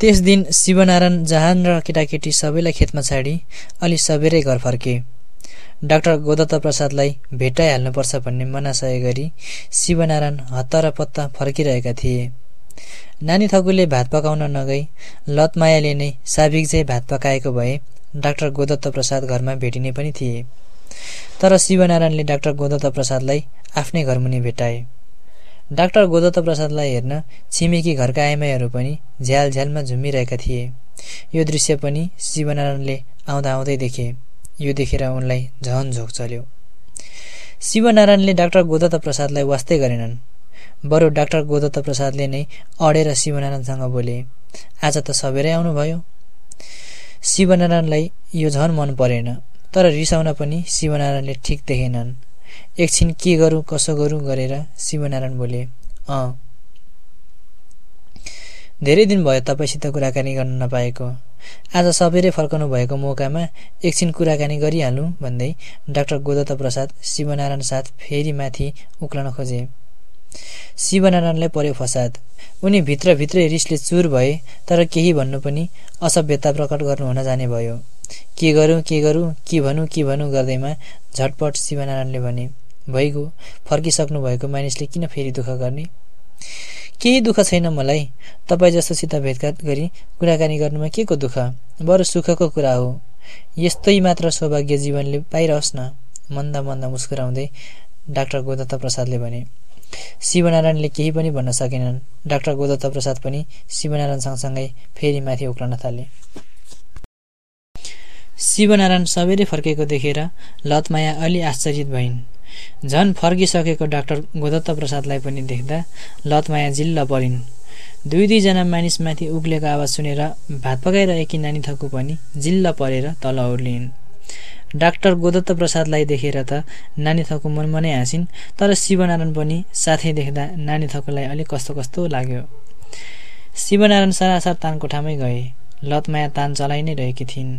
त्यस दिन शिवनारायण जहान र केटाकेटी सबैलाई खेतमा छाडी अलि सबेरै घर फर्के। डाक्टर गोदत्त प्रसादलाई भेटाइहाल्नुपर्छ भन्ने मनासय गरी शिवनारायण हत्ता पत्ता फर्किरहेका थिए। नानी थकुले भात पकाउन नगई लतमायाले नै चाहिँ भात पकाएको भए डाक्टर गोदत्त प्रसाद घरमा भेटिने पनि थिए। तर शिवनारायणले डाक्टर गोदत्त प्रसादलाई आफ्नै घरमुनि भेटाए। डाक्टर गोदत्त प्रसादलाई हेर्न छिमेकी घरका आइमाईहरू पनि झ्याल झ्यालमा झुमिरहेका थिए। यो दृश्य पनि शिवनारायणले आउँदा आउँदै देखे। यो देखेर उनलाई झन झोक चल्यो। शिवनारायणले डाक्टर गोदत्त प्रसादलाई वास्तै गरेनन्। बरु डाक्टर गोदत्त प्रसादले नै अडेर शिवनारायणसँग बोले आज त सबेरै आउनुभयो। शिवनारायणलाई यो झन मन परेन तर रिसाउन पनि शिवनारायणले ठिक देखेनन्। एकछिन के गरौँ कसो गरौँ गरेर शिवनारायण बोले अँ। धेरै दिन भयो तपाईँसित कुराकानी गर्न नपाएको। आज सबैले फर्कनु भएको मौकामा एकछिन कुराकानी गरिहालौँ भन्दै डाक्टर गोदत्त प्रसाद शिवनारायण साथ फेरि माथि उक्लन खोजे। शिवनारायणलाई पर्यो फसाद। उनी भित्रभित्रै रिसले चुर भए तर केही भन्नु पनि असभ्यता प्रकट गर्नु हुन जाने भयो। के गरौँ के गरौँ के भनौँ के भनौँ गर्दैमा झटपट शिवनारायणले भने भइगयो फर्किसक्नु भएको मानिसले किन फेरि दुःख गर्ने? केही दुःख छैन मलाई। तपाईँ जस्तोसित भेटघाट गरी कुराकानी गर्नुमा के को दुःख? बरु सुखको कुरा हो। यस्तै मात्र सौभाग्य जीवनले पाइरहोस् न। मन्दा मन्दा मुस्कुराउँदै डाक्टर गोदत्त प्रसादले भने शिवनारायणले केही पनि भन्न सकेनन्। डाक्टर गोदत्त प्रसाद पनि शिवनारायण सँगसँगै फेरि माथि उक्लन थाले। शिवनारायण सबैले फर्केको देखेर लतमाया अलि आश्चर्यित भइन्। झन फर्किसकेको डाक्टर गोदत्त प्रसादलाई पनि देख्दा लतमाया जिल्ल परिन्। दुई दुईजना मानिसमाथि उक्लेको आवाज सुनेर भात पकाइरहेकी नानी थकु पनि जिल्ल परेर तल उर्लिन् डाक्टर गोदत्त प्रसादलाई देखेर त नानी थकु मनमनै हाँसिन् तर शिवनारायण पनि साथै देख्दा नानी थकुलाई अलिक कस्तो कस्तो लाग्यो। शिवनारायण सरासर तान कोठामै गए। लतमाया तान चलाइ नै रहेकी थिइन्।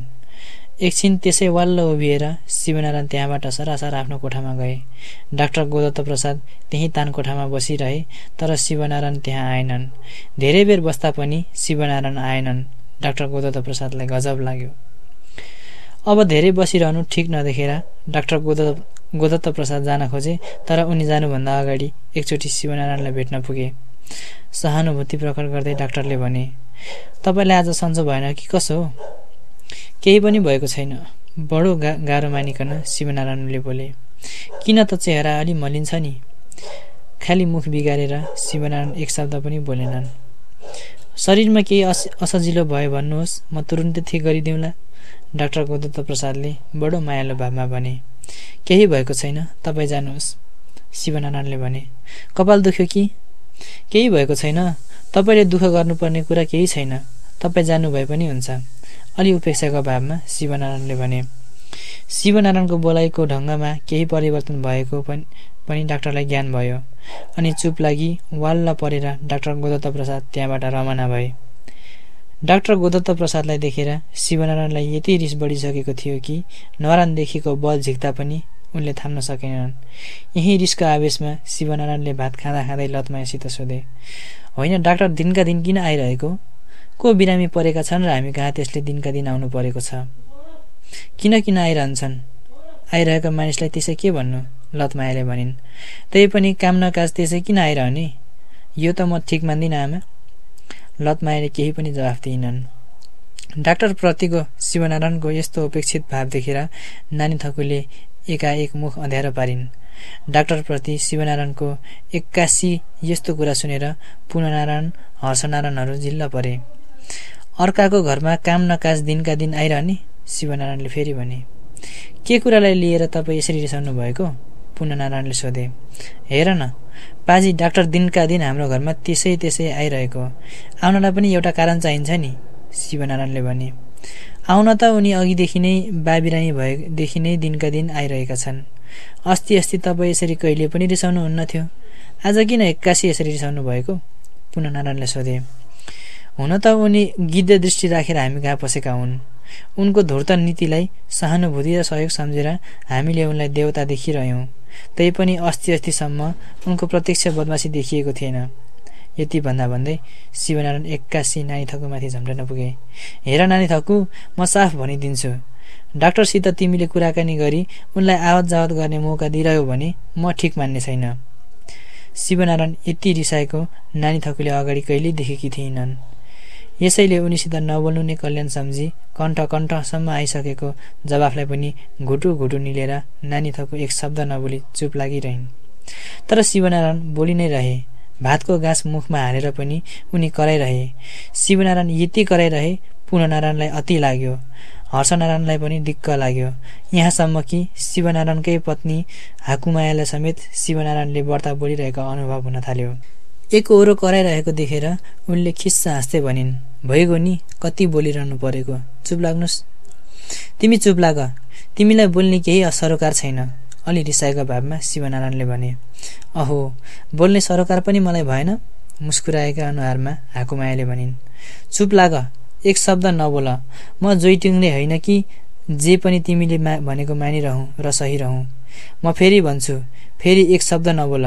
एकछिन त्यसै वाल्ल उभिएर शिवनारायण त्यहाँबाट सरासर आफ्नो कोठामा गए। डाक्टर गोदत्त प्रसाद त्यही तान कोठामा बसिरहे तर शिवनारायण त्यहाँ आएनन्। धेरै बेर बस्दा पनि शिवनारायण आएनन्। डाक्टर गोदत्त प्रसादलाई गजब लाग्यो। अब धेरै बसिरहनु ठिक नदेखेर डाक्टर गोदत्त गोदत्त प्रसाद जान खोजे तर उनी जानुभन्दा अगाडि एकचोटि शिवनारायणलाई भेट्न पुगे। सहानुभूति प्रकट गर्दै डाक्टरले भने तपाईँलाई आज सन्चो भएन कि कसो हो? केही पनि भएको छैन। बडो गा गाह्रो मानिकन शिवनारायणले बोले किन त चेहरा अलि मलिन्छ नि? खालि मुख बिगारेर शिवनारायण एक शब्द पनि बोलेनन्। शरीरमा केही अस असजिलो भयो भन्नुहोस् म तुरुन्तै ठिक गरिदिउँला। डाक्टर गोदत्त प्रसादले बडो मायालु भावमा भने केही भएको छैन तपाईँ जानुहोस्। शिवनारायणले भने कपाल दुख्यो कि? केही भएको छैन। तपाईँले दुःख गर्नुपर्ने कुरा केही छैन। तपाईँ जानुभए पनि हुन्छ। अलि उपेक्षाको भावमा शिवनारायणले भने शिवनारायणको बोलाइको ढङ्गमा केही परिवर्तन भएको पनि डाक्टरलाई ज्ञान भयो। अनि चुप लागि वाल्ल परेर डाक्टर गोदत्त प्रसाद त्यहाँबाट रवाना भए। डाक्टर गोदत्त प्रसादलाई देखेर शिवनारायणलाई यति रिस बढिसकेको थियो कि नरानदेखिको बल झिक्दा पनि उनले थाम्न सकेनन्। यही रिसको आवेशमा शिवनारायणले भात खाँदा खाँदै लतमायासित सोधे होइन डाक्टर दिनका दिन किन आइरहेको? को बिरामी परेका छन् र हामी कहाँ त्यसले दिनका दिन आउनु परेको छ? किन किन आइरहन्छन्? आइरहेको मानिसलाई त्यसै के भन्नु? लतमायाले भनिन् त्यही पनि काम नकाज त्यसै किन आइरहने? यो त म ठिक मान्दिनँ आमा। लतमायाले केही पनि जवाफ दिइनन् डाक्टरप्रतिको शिवनारायणको यस्तो उपेक्षित भाव देखेर नानी थकुले एकाएक मुख अँध्यारो पारिन्। डाक्टरप्रति शिवनारायणको एक्कासी यस्तो कुरा सुनेर पुननारायण हर्षनारायणहरू जिल्ला परे। अर्काको घरमा काम नकाज दिनका दिन आइरहने शिवनारायणले फेरि भने के कुरालाई लिएर तपाईँ यसरी रिसाउनु भएको पुननारायणले सोधे हेर न पाजी डाक्टर दिनका दिन हाम्रो घरमा त्यसै त्यसै आइरहेको आउनलाई पनि एउटा कारण चाहिन्छ नि शिवनारायणले भने। आउन त उनी अघिदेखि नै बाबिरामी भएदेखि नै दिनका दिन आइरहेका छन्। अस्ति अस्ति तपाईँ यसरी कहिले पनि रिसाउनुहुन्न थियो। आज किन एक्कासी यसरी रिसाउनु भएको? पुननारायणले सोधे। हुन त उनी गिद्ध दृष्टि राखेर हामी कहाँ पसेका हुन्? उनको धूर्त नीतिलाई सहानुभूति र सहयोग सम्झेर हामीले उनलाई देवता देखिरह्यौँ। तैपनि अस्ति अस्तिसम्म उनको प्रत्यक्ष बदमासी देखिएको थिएन। यति भन्दा भन्दै शिवनारायण एक्कासी नानी थकुमाथि झम्टन पुगे। हेर नानी थकु म साफ भनिदिन्छु। डाक्टरसित तिमीले कुराकानी गरी उनलाई आवत जावत गर्ने मौका दिइरह्यो भने म ठिक मान्ने छैन। शिवनारायण यति रिसाएको नानी थकुले अगाडि कहिल्यै देखेकी थिएनन्। यसैले उनीसित नबोल्नु नै कल्याण सम्झी कण्ठ कण्ठसम्म आइसकेको जवाफलाई पनि घुटु घुटु निलेर नानी थकु एक शब्द नबोली चुप लागिरहन्। तर शिवनारायण बोली नै रहे। भातको गाँस मुखमा हालेर पनि उनी कराइरहे। शिवनारायण यति कराइरहे पुनः नारायणलाई अति लाग्यो। हर्षनारायणलाई पनि दिक्क लाग्यो। यहाँसम्म कि शिवनारायणकै पत्नी हाकुमायालाई समेत शिवनारायणले व्रता बोलिरहेको अनुभव हुन थाल्यो। एक ओरो कराइरहेको देखेर उनले खिस्सा हाँस्दै भनिन् भइगयो नि कति बोलिरहनु परेको? चुप लाग्नुहोस्। तिमी चुप लाग। तिमीलाई बोल्ने केही सरोकार छैन। अलि रिसाएको भावमा शिवनारायणले भने अहो बोल्ने सरोकार पनि मलाई भएन? मुस्कुराएका अनुहारमा हाकुमायाले भनिन् चुप लाग। एक शब्द नबोल। म जोइटिङ्ने होइन कि जे पनि तिमीले मा भनेको मानिरहँ र सही रहँ। म फेरि भन्छु फेरि एक शब्द नबोल।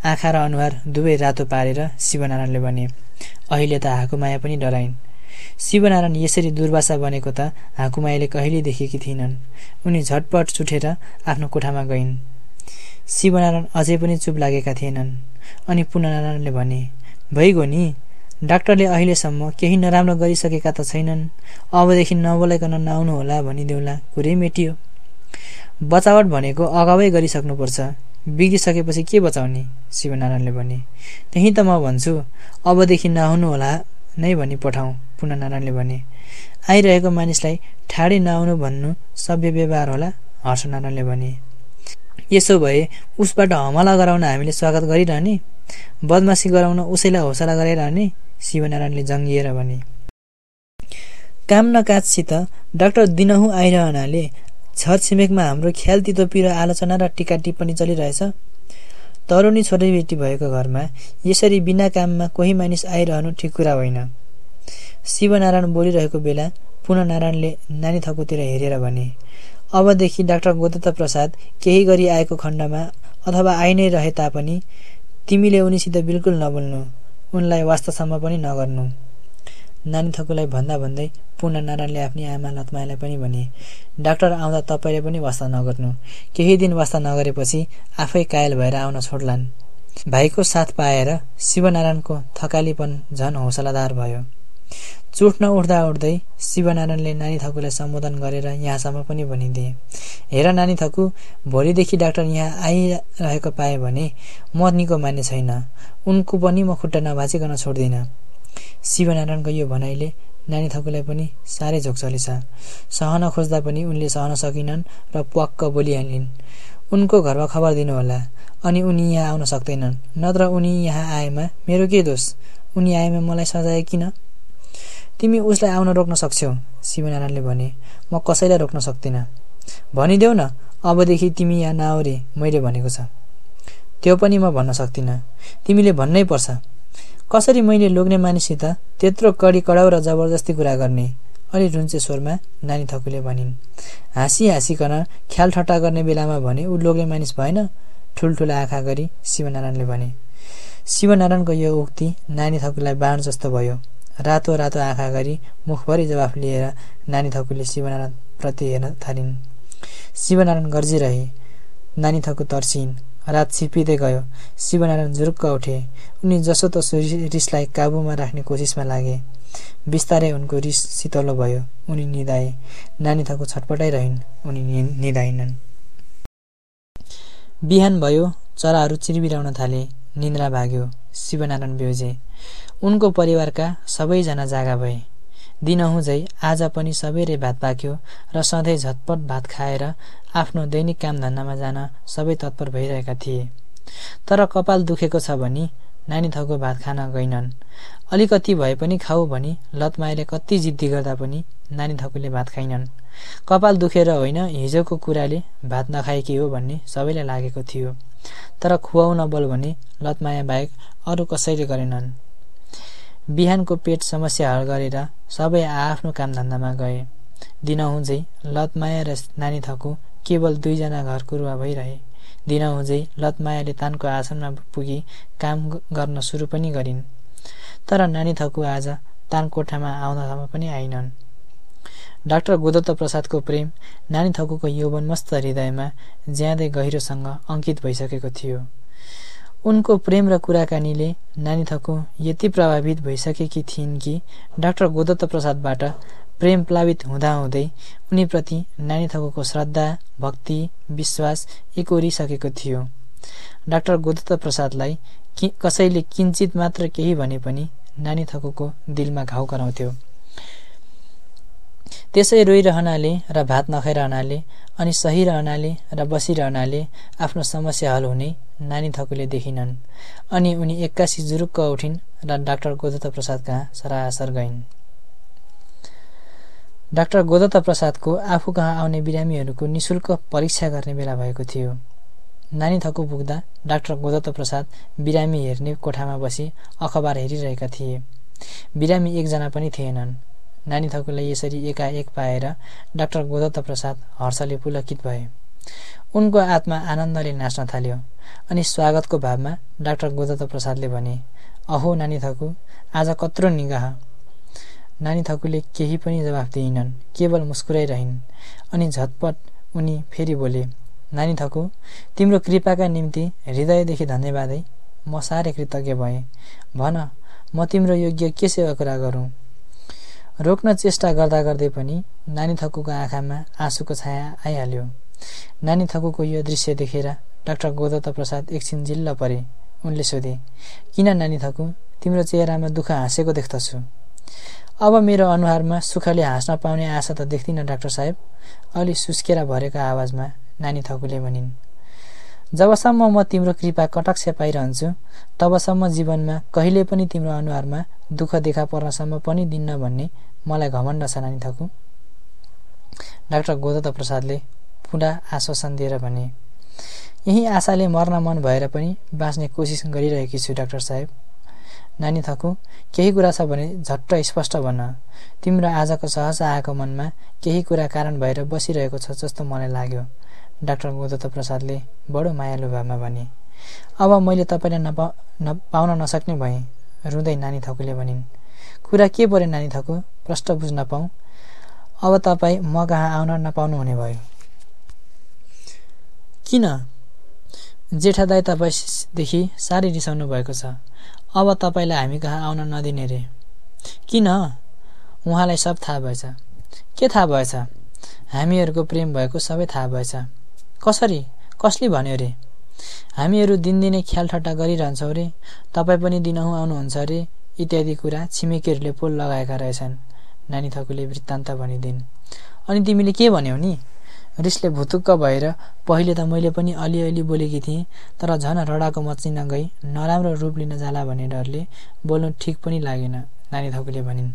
आँखा र अनुहार दुवै रातो पारेर शिवनारायणले भने अहिले त हाकुमाया पनि डराइन्। शिवनारायण यसरी दुर्वासा बनेको त हाकुमायाले कहिले देखेकी थिइनन् उनी झटपट छुटेर आफ्नो कोठामा गइन्। शिवनारायण अझै पनि चुप लागेका थिएनन्। अनि पुननारायणले भने भइगयो नि। डाक्टरले अहिलेसम्म केही नराम्रो गरिसकेका त छैनन्। अबदेखि नबोलाइकन नआउनु होला भनिदेऊला कुरै मेटियो। बचावट भनेको अगावै गरिसक्नुपर्छ। बिग्रिसकेपछि के बचाउने? शिवनारायणले भने त्यही त म भन्छु अबदेखि नआउनु होला नै भनी पठाउँ। पुनः नारायणले भने आइरहेको मानिसलाई ठाडै नआउनु भन्नु सभ्य व्यवहार होला? हर्षनारायणले भने यसो भए उसबाट हमला गराउन हामीले स्वागत गरिरहने? बदमासी गराउन उसैलाई हौसला गराइरहने? शिवनारायणले जङ्गिएर भने काम न काजसित डाक्टर दिनहुँ आइरहनाले छरछिमेकमा हाम्रो ख्याल तितोपिरो आलोचना र टिका टिप्पणी चलिरहेछ। तरुणी छोरीबेटी भएको घरमा यसरी बिना काममा कोही मानिस आइरहनु ठिक कुरा होइन। शिवनारायण बोलिरहेको बेला पुनः नारायणले नानी थकुतिर हेरेर भने अबदेखि डाक्टर गोदत्त प्रसाद केही गरी आएको खण्डमा अथवा आइ नै रहे तापनि तिमीले उनीसित बिल्कुल नबोल्नु उनलाई वास्तासम्म पनि नगर्नु। नानी थकुलाई भन्दा भन्दै पुनः नारायणले आफ्नी आमा लतमायालाई पनि भने डाक्टर आउँदा तपाईँले पनि वास्ता नगर्नु। केही दिन वास्ता नगरेपछि आफै कायल भएर आउन छोड्लान्। भाइको साथ पाएर शिवनारायणको थकालीपन झन हौसलादार भयो। चुट्न उठ्दा उठ्दै शिवनारायणले नानी थकुलाई सम्बोधन गरेर यहाँसम्म पनि भनिदिए हेर नानी थकु भोलिदेखि डाक्टर यहाँ आइरहेको पाएँ भने म निको मान्ने छैन। उनको पनि म खुट्टा नभाँचिकन छोड्दिनँ। शिवनारायणको यो भनाइले नानी थकुलाई पनि साह्रै झोक्चलिछ सहन खोज्दा पनि उनले सहन सकिनन् र प्वाक्क बोलिहालिन् उनको घरमा खबर दिनुहोला अनि उनी यहाँ आउन सक्दैनन्। नत्र उनी यहाँ आएमा मेरो के दोष? उनी आएमा मलाई सजाए किन? तिमी उसलाई आउन रोक्न सक्छौ शिवनारायणले भने। म कसैलाई रोक्न सक्दिनँ। भनिदेऊ न अबदेखि तिमी यहाँ नआउरे मैले भनेको छ। त्यो पनि म भन्न सक्दिनँ। तिमीले भन्नै पर्छ। कसरी मैले लोग्ने मानिससित त्यत्रो कडी कडाउ र जबरजस्ती कुरा गर्ने? अलि रुन्चे स्वरमा नानी थकुले भनिन्। हाँसी हाँसिकन ख्याल ठट्टा गर्ने बेलामा भने ऊ लोग्ने मानिस भएन। ठुल्ठुला आँखा गरी शिवनारायणले भने शिवनारायणको यो उक्ति नानी थकुलाई बाण जस्तो भयो। रातो रातो आँखा गरी मुखभरि जवाफ लिएर नानी थकुले शिवनारायण प्रति हेर्न थालिन्। शिवनारायण गर्जिरहे। नानी थकु तर्सिन्। रात छिपिँदै गयो। शिवनारायण जुरुक्क उठे। उनी जसोतसो रिसलाई काबुमा राख्ने कोसिसमा लागे। बिस्तारै उनको रिस शीतलो भयो। उनी निधाए नानी थकु छटपटाइरहन्। उनी निधाइनन् बिहान भयो। चराहरू चिरबिराउन थाले। निन्द्रा भाग्यो। शिवनारायण बेउजे। उनको परिवारका सबैजना जागा भए। दिनहुँझै आज पनि सबैले भात पाक्यो र सधैँ झटपट भात खाएर आफ्नो दैनिक कामधन्दामा जान सबै तत्पर भइरहेका थिए। तर कपाल दुखेको छ भनी नानी थको भात खान गइनन् अलिकति भए पनि खाऊ भनी लतमायाले कति जिद्दी गर्दा पनि नानी थकुले भात खाइनन्। कपाल दुखेर होइन हिजोको कुराले भात नखाएकी हो भन्ने सबैलाई लागेको थियो। तर खुवाउन बोल भने लतमाया बाहेक अरू कसैले गरेनन्। बिहानको पेट समस्या हल गरेर सबै आआफ्नो कामधन्दामा गए। दिनहुँझै लतमाया र नानी थकु केवल दुईजना घर कुरुवा भइरहे। दिनहुँझै लतमायाले तानको आसनमा पुगी काम गर्न सुरु पनि गरिन्। तर नानी थकु आज तान कोठामा आउँदासम्म पनि आइनन्। डाक्टर गोदत्त प्रसादको प्रेम नानी थकुको यौवनमस्त हृदयमा ज्यादै गहिरोसँग अङ्कित भइसकेको थियो। उनको प्रेम र कुराकानीले नानी थकु यति प्रभावित भइसकेकी थिइन् कि डाक्टर गोदत्त प्रसादबाट प्रेम प्लावित हुँदाहुँदै उनीप्रति नानी थकुको श्रद्धा भक्ति विश्वास एकोरिसकेको थियो। डाक्टर गोदत्त प्रसादलाई कि कसैले किन्चित मात्र केही भने पनि नानी थकुको दिलमा घाउ गराउँथ्यो त्यसै रोइरहनाले र भात नखाइरहनाले अनि सही रहनाले र बसिरहनाले आफ्नो समस्या हल हुने नानी थकुले देखिनन्। अनि उनी एक्कासी जुरुक्क उठिन् र डाक्टर गोदत्त प्रसाद कहाँ सरासर गइन्। डाक्टर गोदत्त प्रसादको आफू कहाँ आउने बिरामीहरूको निशुल्क परीक्षा गर्ने बेला भएको थियो। नानी थकु पुग्दा डाक्टर गोदत्त प्रसाद बिरामी हेर्ने कोठामा बसी अखबार हेरिरहेका थिए। बिरामी एकजना पनि थिएनन्। नानी थकुलाई यसरी एकाएक पाएर डाक्टर गोदत्त प्रसाद हर्षले पुलकित भए। उनको आत्मा आनन्दले नाच्न थाल्यो अनि स्वागतको भावमा डाक्टर गोदत्त प्रसादले भने अहो नानी थकु आज कत्रो निगाह। नानी थकुले केही पनि जवाफ दिइनन् केवल मुस्कुराइरहन् अनि झटपट उनी फेरि बोले नानी थकु तिम्रो कृपाका निम्ति हृदयदेखि धन्यवाद म साह्रै कृतज्ञ भएँ। भन म तिम्रो योग्य के सेवा कुरा गरौँ रोक्न चेष्टा गर्दा गर्दै पनि नानी थकुको आँखामा आँसुको छाया आइहाल्यो। नानी थकुको यो दृश्य देखेर डाक्टर गोदत्त प्रसाद एकछिन जिल्ल परे। उनले सोधे किन नानी थकु? तिम्रो चेहरामा दुःख हाँसेको देख्दछु। अब मेरो अनुहारमा सुखले हाँस्न पाउने आशा त देख्दिनँ डाक्टर साहेब अलि सुस्केर भरेको आवाजमा नानी थकुले भनिन् जबसम्म म तिम्रो कृपा कटाक्ष पाइरहन्छु तबसम्म जीवनमा कहिले पनि तिम्रो अनुहारमा दुःख देखा पर्नसम्म पनि दिन्न भन्ने मलाई घमण्ड छ नानी थकु डाक्टर गोदत्त प्रसादले पुरा आश्वासन दिएर भने यही आशाले मर्न मन भएर पनि बाँच्ने कोसिस गरिरहेकी छु डाक्टर साहेब। नानी थकु केही कुरा छ भने झट्ट स्पष्ट भन्न। तिम्रो आजको सहज आएको मनमा केही कुरा कारण भएर बसिरहेको छ जस्तो मलाई लाग्यो। डाक्टर गोदत्त प्रसादले बडो मायालु भावमा भने अब मैले तपाईँलाई नपा पाउन नसक्ने भएँ। रुँदै नानी थकुले भनिन् कुरा के पऱ्यो नानी थकु? प्रष्ट बुझ्न पाऊँ? अब तपाईँ म कहाँ आउन नपाउनु हुने भयो। किन? जेठा दाई तपाईँदेखि साह्रै रिसाउनु भएको छ। अब तपाईँलाई हामी कहाँ आउन नदिने रे। किन? उहाँलाई सब थाहा भएछ। के थाहा भएछ? हामीहरूको प्रेम भएको सबै थाहा भएछ। कसरी? कसले भन्यो रे? हामीहरू दिनदिनै ख्याल ठट्टा गरिरहन्छौँ रे। तपाईँ पनि दिनहुँ आउनुहुन्छ अरे इत्यादि कुरा छिमेकीहरूले पोल लगाएका रहेछन्। नानी थकुले वृत्तान्त भनिदिन्। अनि तिमीले के भन्यौ नि? रिसले भुतुक्क भएर पहिले त मैले पनि अलिअलि बोलेकी थिएँ तर झन रडाको मचिन गई नराम्रो रूप लिन जाला भन्ने डरले बोल्नु ठिक पनि लागेन नानी थकुले भनिन्।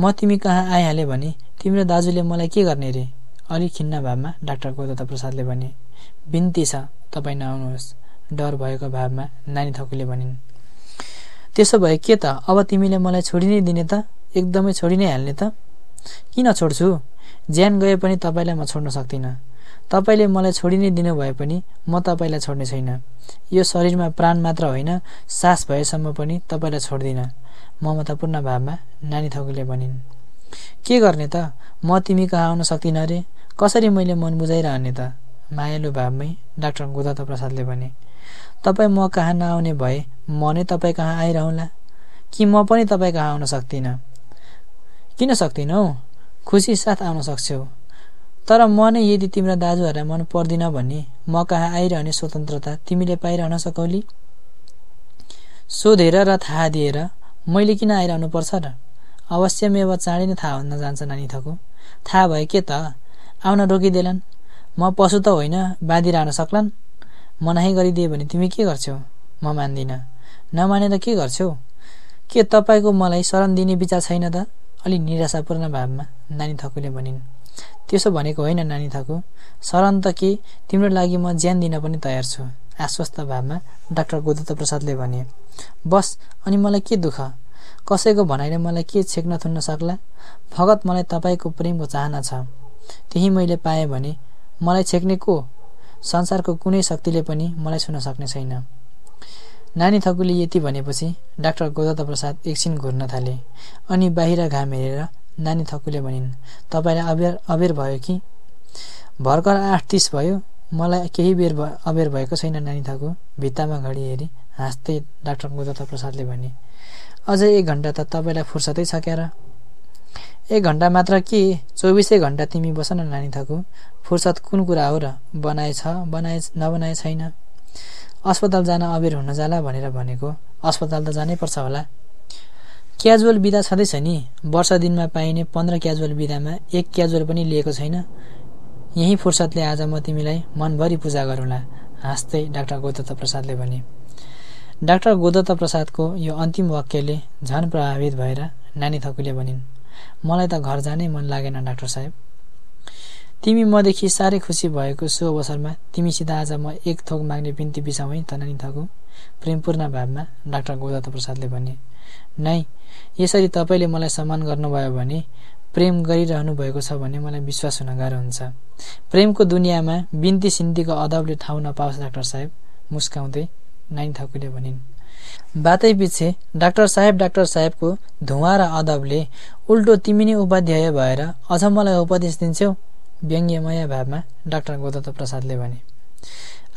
म तिमी कहाँ आइहालेँ भने तिम्रो दाजुले मलाई के गर्ने रे? अलि खिन्न भावमा डाक्टर गोदत्त प्रसादले भने बिन्ती छ तपाईँ नआउनुहोस् डर भएको भावमा नानी थकुले भनिन्। त्यसो भए के त अब तिमीले मलाई छोडि नै दिने त एकदमै छोडि नै हाल्ने त? किन छोड्छु? ज्यान गए पनि तपाईँलाई म छोड्न सक्दिनँ। तपाईँले मलाई छोडि नै दिनुभए पनि म तपाईँलाई छोड्ने छैन। यो शरीरमा प्राण मात्र होइन सास भएसम्म पनि तपाईँलाई छोड्दिनँ। ममतापूर्ण भावमा नानी थकुले भनिन्। के गर्ने त? म तिमी कहाँ आउन सक्दिनँ अरे? कसरी मैले मन बुझाइरहने त? मायालु भावमै डाक्टर गोदत्त प्रसादले भने। तपाईँ म कहाँ नआउने भए म नै तपाईँ कहाँ आइरहँला? कि म पनि तपाईँ कहाँ आउन सक्दिनँ? किन सक्दिनौ? खुसी साथ आउन सक्छौ। तर म नै यदि तिम्रा दाजुहरूलाई मन पर्दिन भने म कहाँ आइरहने स्वतन्त्रता तिमीले पाइरहन सकौली? सोधेर र थाहा दिएर मैले किन आइरहनु पर्छ र? अवश्यमेव चाँडै नै थाहा हुन जान्छ नानी थको थाहा भयो के त? आउन रोकिदेलान्। म पशु त होइन बाँधिरहन सक्लान्। मनाही गरिदिए भने तिमी के गर्छौ? म मान्दिनँ। नमानेर के गर्छौ? के तपाईँको मलाई शरण दिने विचार छैन त? अलि निराशापूर्ण भावमा नानी थकुले भनिन् त्यसो भनेको होइन नानी थकु। शरण त के तिम्रो लागि म ज्यान दिन पनि तयार छु। आश्वस्त भावमा डाक्टर गोदत्त प्रसादले भने बस अनि मलाई के दुःख? कसैको भनाइले मलाई के छेक्न थुन्न सक्ला? फगत मलाई तपाईँको प्रेमको चाहना छ। त्यही मैले पाएँ भने मलाई छेक्ने को? संसारको कुनै शक्तिले पनि मलाई छुन सक्ने छैन। नानी थकुले यति भनेपछि डाक्टर गोदत्त प्रसाद एकछिन घुर्न थाले अनि बाहिर घाम हेरेर नानी थकुले भनिन् तपाईँलाई अबेर अबेर भयो कि? भर्खर आठ तिस भयो। मलाई केही बेर अबेर भएको छैन नानी थकु भित्तामा घडी हेरी हाँस्दै डाक्टर गोदत्त प्रसादले भने अझै एक घन्टा त तपाईँलाई फुर्सदै छ क्यार। एक घन्टा मात्र के? चौबिसै घन्टा तिमी बस न नानी थकु। फुर्सद कुन कुरा हो र? बनाए छ बनाए नबनाए छैन। अस्पताल जान अबेर हुन जाला भनेर भनेको अस्पताल त जानै पर्छ होला। क्याजुअल बिदा छँदैछ नि। वर्ष दिनमा पाइने पन्ध्र क्याजुअल बिदामा एक क्याजुअल पनि लिएको छैन। यही फुर्सदले आज म तिमीलाई मनभरि पूजा गरौँला हाँस्दै डाक्टर गोदत्त प्रसादले भने। डाक्टर गोदत्त प्रसादको यो अन्तिम वाक्यले झन प्रभावित भएर नानी थकुले भनिन् मलाई त घर जानै मन लागेन डाक्टर साहेब। तिमी मदेखि साह्रै खुसी भएको सो अवसरमा। तिमीसित आज म एक थोक माग्ने बिन्ती बिसाउँ है त नानी थकु। प्रेमपूर्ण भावमा डाक्टर गोदत्त प्रसादले भने नै यसरी तपाईँले मलाई सम्मान गर्नुभयो भने प्रेम गरिरहनु भएको छ भने मलाई विश्वास हुन गाह्रो हुन्छ। प्रेमको दुनियाँमा बिन्ती सिन्तीको अदबले ठाउँ नपाओस् डाक्टर साहेब मुस्काउँदै नानी ठाकुरले भनिन् बातै पछि डाक्टर साहेब डाक्टर साहेबको धुवा र अदबले उल्टो तिमी नै उपाध्याय भएर अझ मलाई उपदेश दिन्छौ? व्यङ्ग्यमय भावमा डाक्टर गोदत्त प्रसादले भने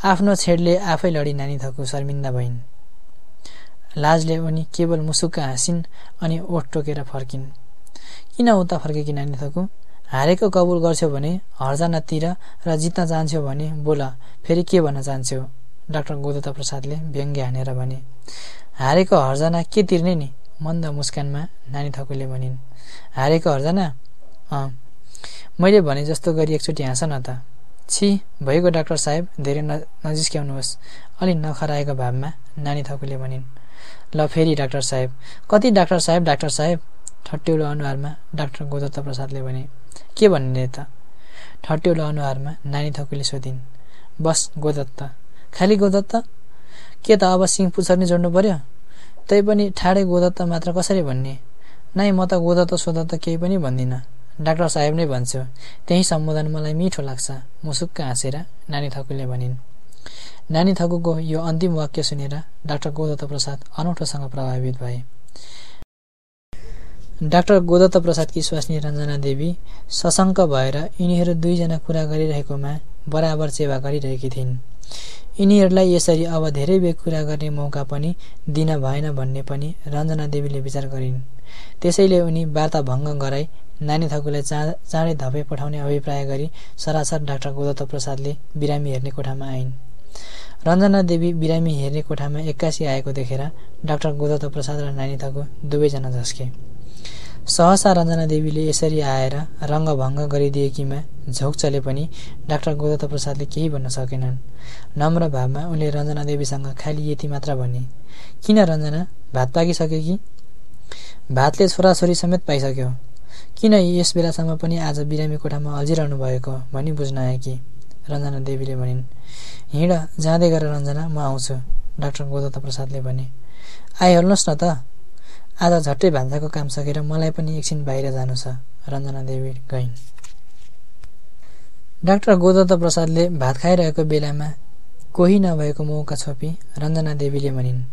आफ्नो छेडले आफै लडी नानी थकु शर्मिन्दा भइन्। लाजले उनी केवल मुसुक्क हाँसिन् अनि ओठ टोकेर फर्किन्। किन उता फर्केकी नानी थकु? हारेको कबुल गर्छौ भने हर्जनातिर र जित्न चाहन्छौ भने बोल फेरि के भन्न चाहन्छौ? डाक्टर गोदत्त प्रसादले व्यङ्ग्य हानेर भने हारेको हर्जना के तिर्ने नि? मन्द मुस्कानमा नानी थकुले भनिन् हारेको हर्जना? अँ मैले भने जस्तो गरी एकचोटि हाँस न त। छि भएको डाक्टर साहेब धेरै न नजिस्क्याउनुहोस्। अलि नखराएको भावमा नानी थकुले भनिन्। ल फेरि डाक्टर साहेब। कति डाक्टर साहेब डाक्टर साहेब? ठट्यौलो अनुहारमा डाक्टर गोदत्त प्रसादले भने। के भन्ने त? ठट्यौलो अनुहारमा नानी थकुले सोधिन्। बस गोदत्त। खालि गोदत्त? के त अब सिंह पुछर्ने जोड्नु पर्यो? तै पनि ठाडे गोदत्त मात्र कसरी भन्ने? नाइ म त गोदत्त सोदत्त केही पनि भन्दिनँ। डाक्टर साहेब नै भन्छु त्यही सम्बोधन मलाई मिठो लाग्छ। मुसुक्क हाँसेर नानी थकुले भनिन्। नानी थकुको यो अन्तिम वाक्य सुनेर डाक्टर गोदत्त प्रसाद अनौठोसँग प्रभावित भए। डाक्टर गोदत्त प्रसादकी स्वास्नी रञ्जना देवी सशङ्क भएर यिनीहरू दुईजना कुरा गरिरहेकोमा बराबर सेवा गरिरहेकी थिइन्। यिनीहरूलाई यसरी अब धेरै बेग कुरा गर्ने मौका पनि दिन भएन भन्ने पनि रञ्जना देवीले विचार गरिन्। त्यसैले उनी वार्ता भङ्ग गराई नानी थकुलाई चा चाँडै धपे पठाउने अभिप्राय गरी सरासर डाक्टर गोदत्त प्रसादले बिरामी हेर्ने कोठामा आइन्। रञ्जना देवी बिरामी हेर्ने कोठामा एक्कासी आएको देखेर डाक्टर गोदत्त प्रसाद र नानी थकु दुवैजना झस्के। सहसा रञ्जना देवीले यसरी आएर रङ्गभङ्ग गरिदिएकीमा झोक चले पनि डाक्टर गोदत्त प्रसादले केही भन्न सकेनन्। नम्र भावमा उनले रञ्जना देवीसँग खालि यति मात्र भने किन रञ्जना भात पाकिसक्यो कि? भातले छोराछोरी समेत पाइसक्यो। किन यस बेलासम्म पनि आज बिरामी कोठामा अल्झिरहनु भएको भनी बुझ्न आए कि रञ्जना देवीले भनिन् हिँड जाँदै गर रञ्जना म आउँछु डाक्टर गोदत्त प्रसादले भने। आइहाल्नुहोस् न त। आज झट्टै भान्साको काम सकेर मलाई पनि एकछिन बाहिर जानु छ रञ्जना देवी गइन्। डाक्टर गोदत्त प्रसादले भात खाइरहेको बेलामा कोही नभएको मौका छोपी रञ्जना देवीले भनिन्।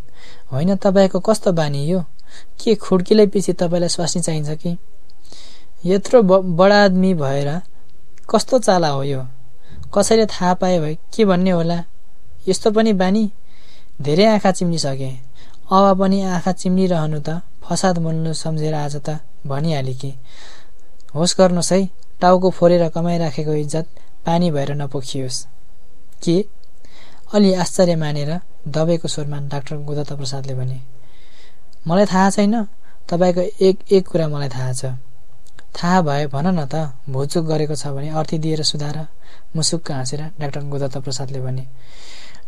होइन तपाईँको कस्तो बानी यो? के खुड्कीलाई पछि तपाईँलाई स्वास्नी चाहिन्छ कि? यत्रो बडा आदमी भएर कस्तो चाला हो यो? कसैले थाहा पाए भए के भन्ने होला? यस्तो पनि बानी। धेरै आँखा चिम्लिसके। अब पनि आँखा चिम्लिरहनु त फसाद मोल्नु सम्झेर आज त भनिहाले कि होस् गर्नुहोस् है टाउको फोरेर कमाइराखेको इज्जत पानी भएर नपोखियोस्। के? अलि आश्चर्य मानेर दबेको स्वरमा डाक्टर गोदत्त प्रसादले भने मलाई थाहा छैन। तपाईँको एक एक कुरा मलाई थाहा छ। थाहा भए भन न त। भुचुक गरेको छ भने अर्थी दिएर सुधार। मुसुक्क हाँसेर डाक्टर गोदत्त प्रसादले भने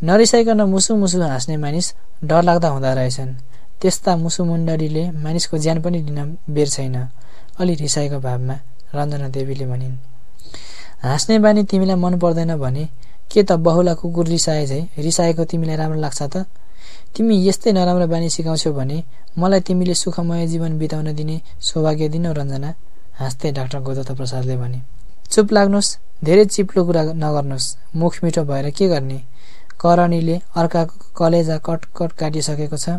नरिसाइकन मुसु मुसु हाँस्ने मानिस डरलाग्दा हुँदो रहेछन्। त्यस्ता मुसुमुण्डरीले मानिसको ज्यान पनि लिन बेर छैन अलि रिसाएको भावमा रञ्जना देवीले भनिन् हाँस्ने बानी तिमीलाई मन पर्दैन भने के त बहुला कुकुर रिसाए झै? रिसाएको तिमीलाई राम्रो लाग्छ त? तिमी यस्तै नराम्रो बानी सिकाउँछौ भने मलाई तिमीले सुखमय जीवन बिताउन दिने सौभाग्य दिनौ रञ्जना। हाँस्दै डाक्टर गोदत्त प्रसादले भने चुप लाग्नुहोस् धेरै चिप्लो कुरा नगर्नुहोस्। मुख मिठो भएर के गर्ने? करणीले अर्काको कलेजा कटकट काटिसकेको छ।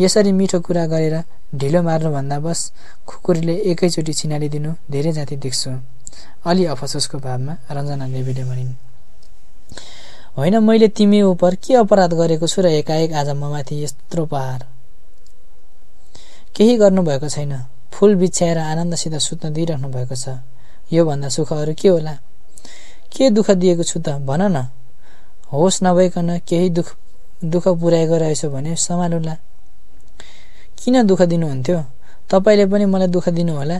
यसरी मिठो कुरा गरेर ढिलो मार्नुभन्दा बस खुकुरीले एकैचोटि छिनालिदिनु धेरै जाति देख्छु। अलि अफसोसको भावमा रञ्जना देवीले भनिन् होइन मैले तिमी उप के अपराध गरेको छु र एकाएक आज ममाथि यत्रो पहार केही गर्नुभएको छैन। फुल बिछ्याएर आनन्दसित सुत्न दिइराख्नु भएको छ। योभन्दा सुख अरू के होला? के दुःख दिएको छु त? भन न। होस् नभइकन केही दुःख दुःख पुर्याएको रहेछ भने सम्हालुला किन दुःख दिनुहुन्थ्यो? तपाईँले पनि मलाई दुःख दिनुहोला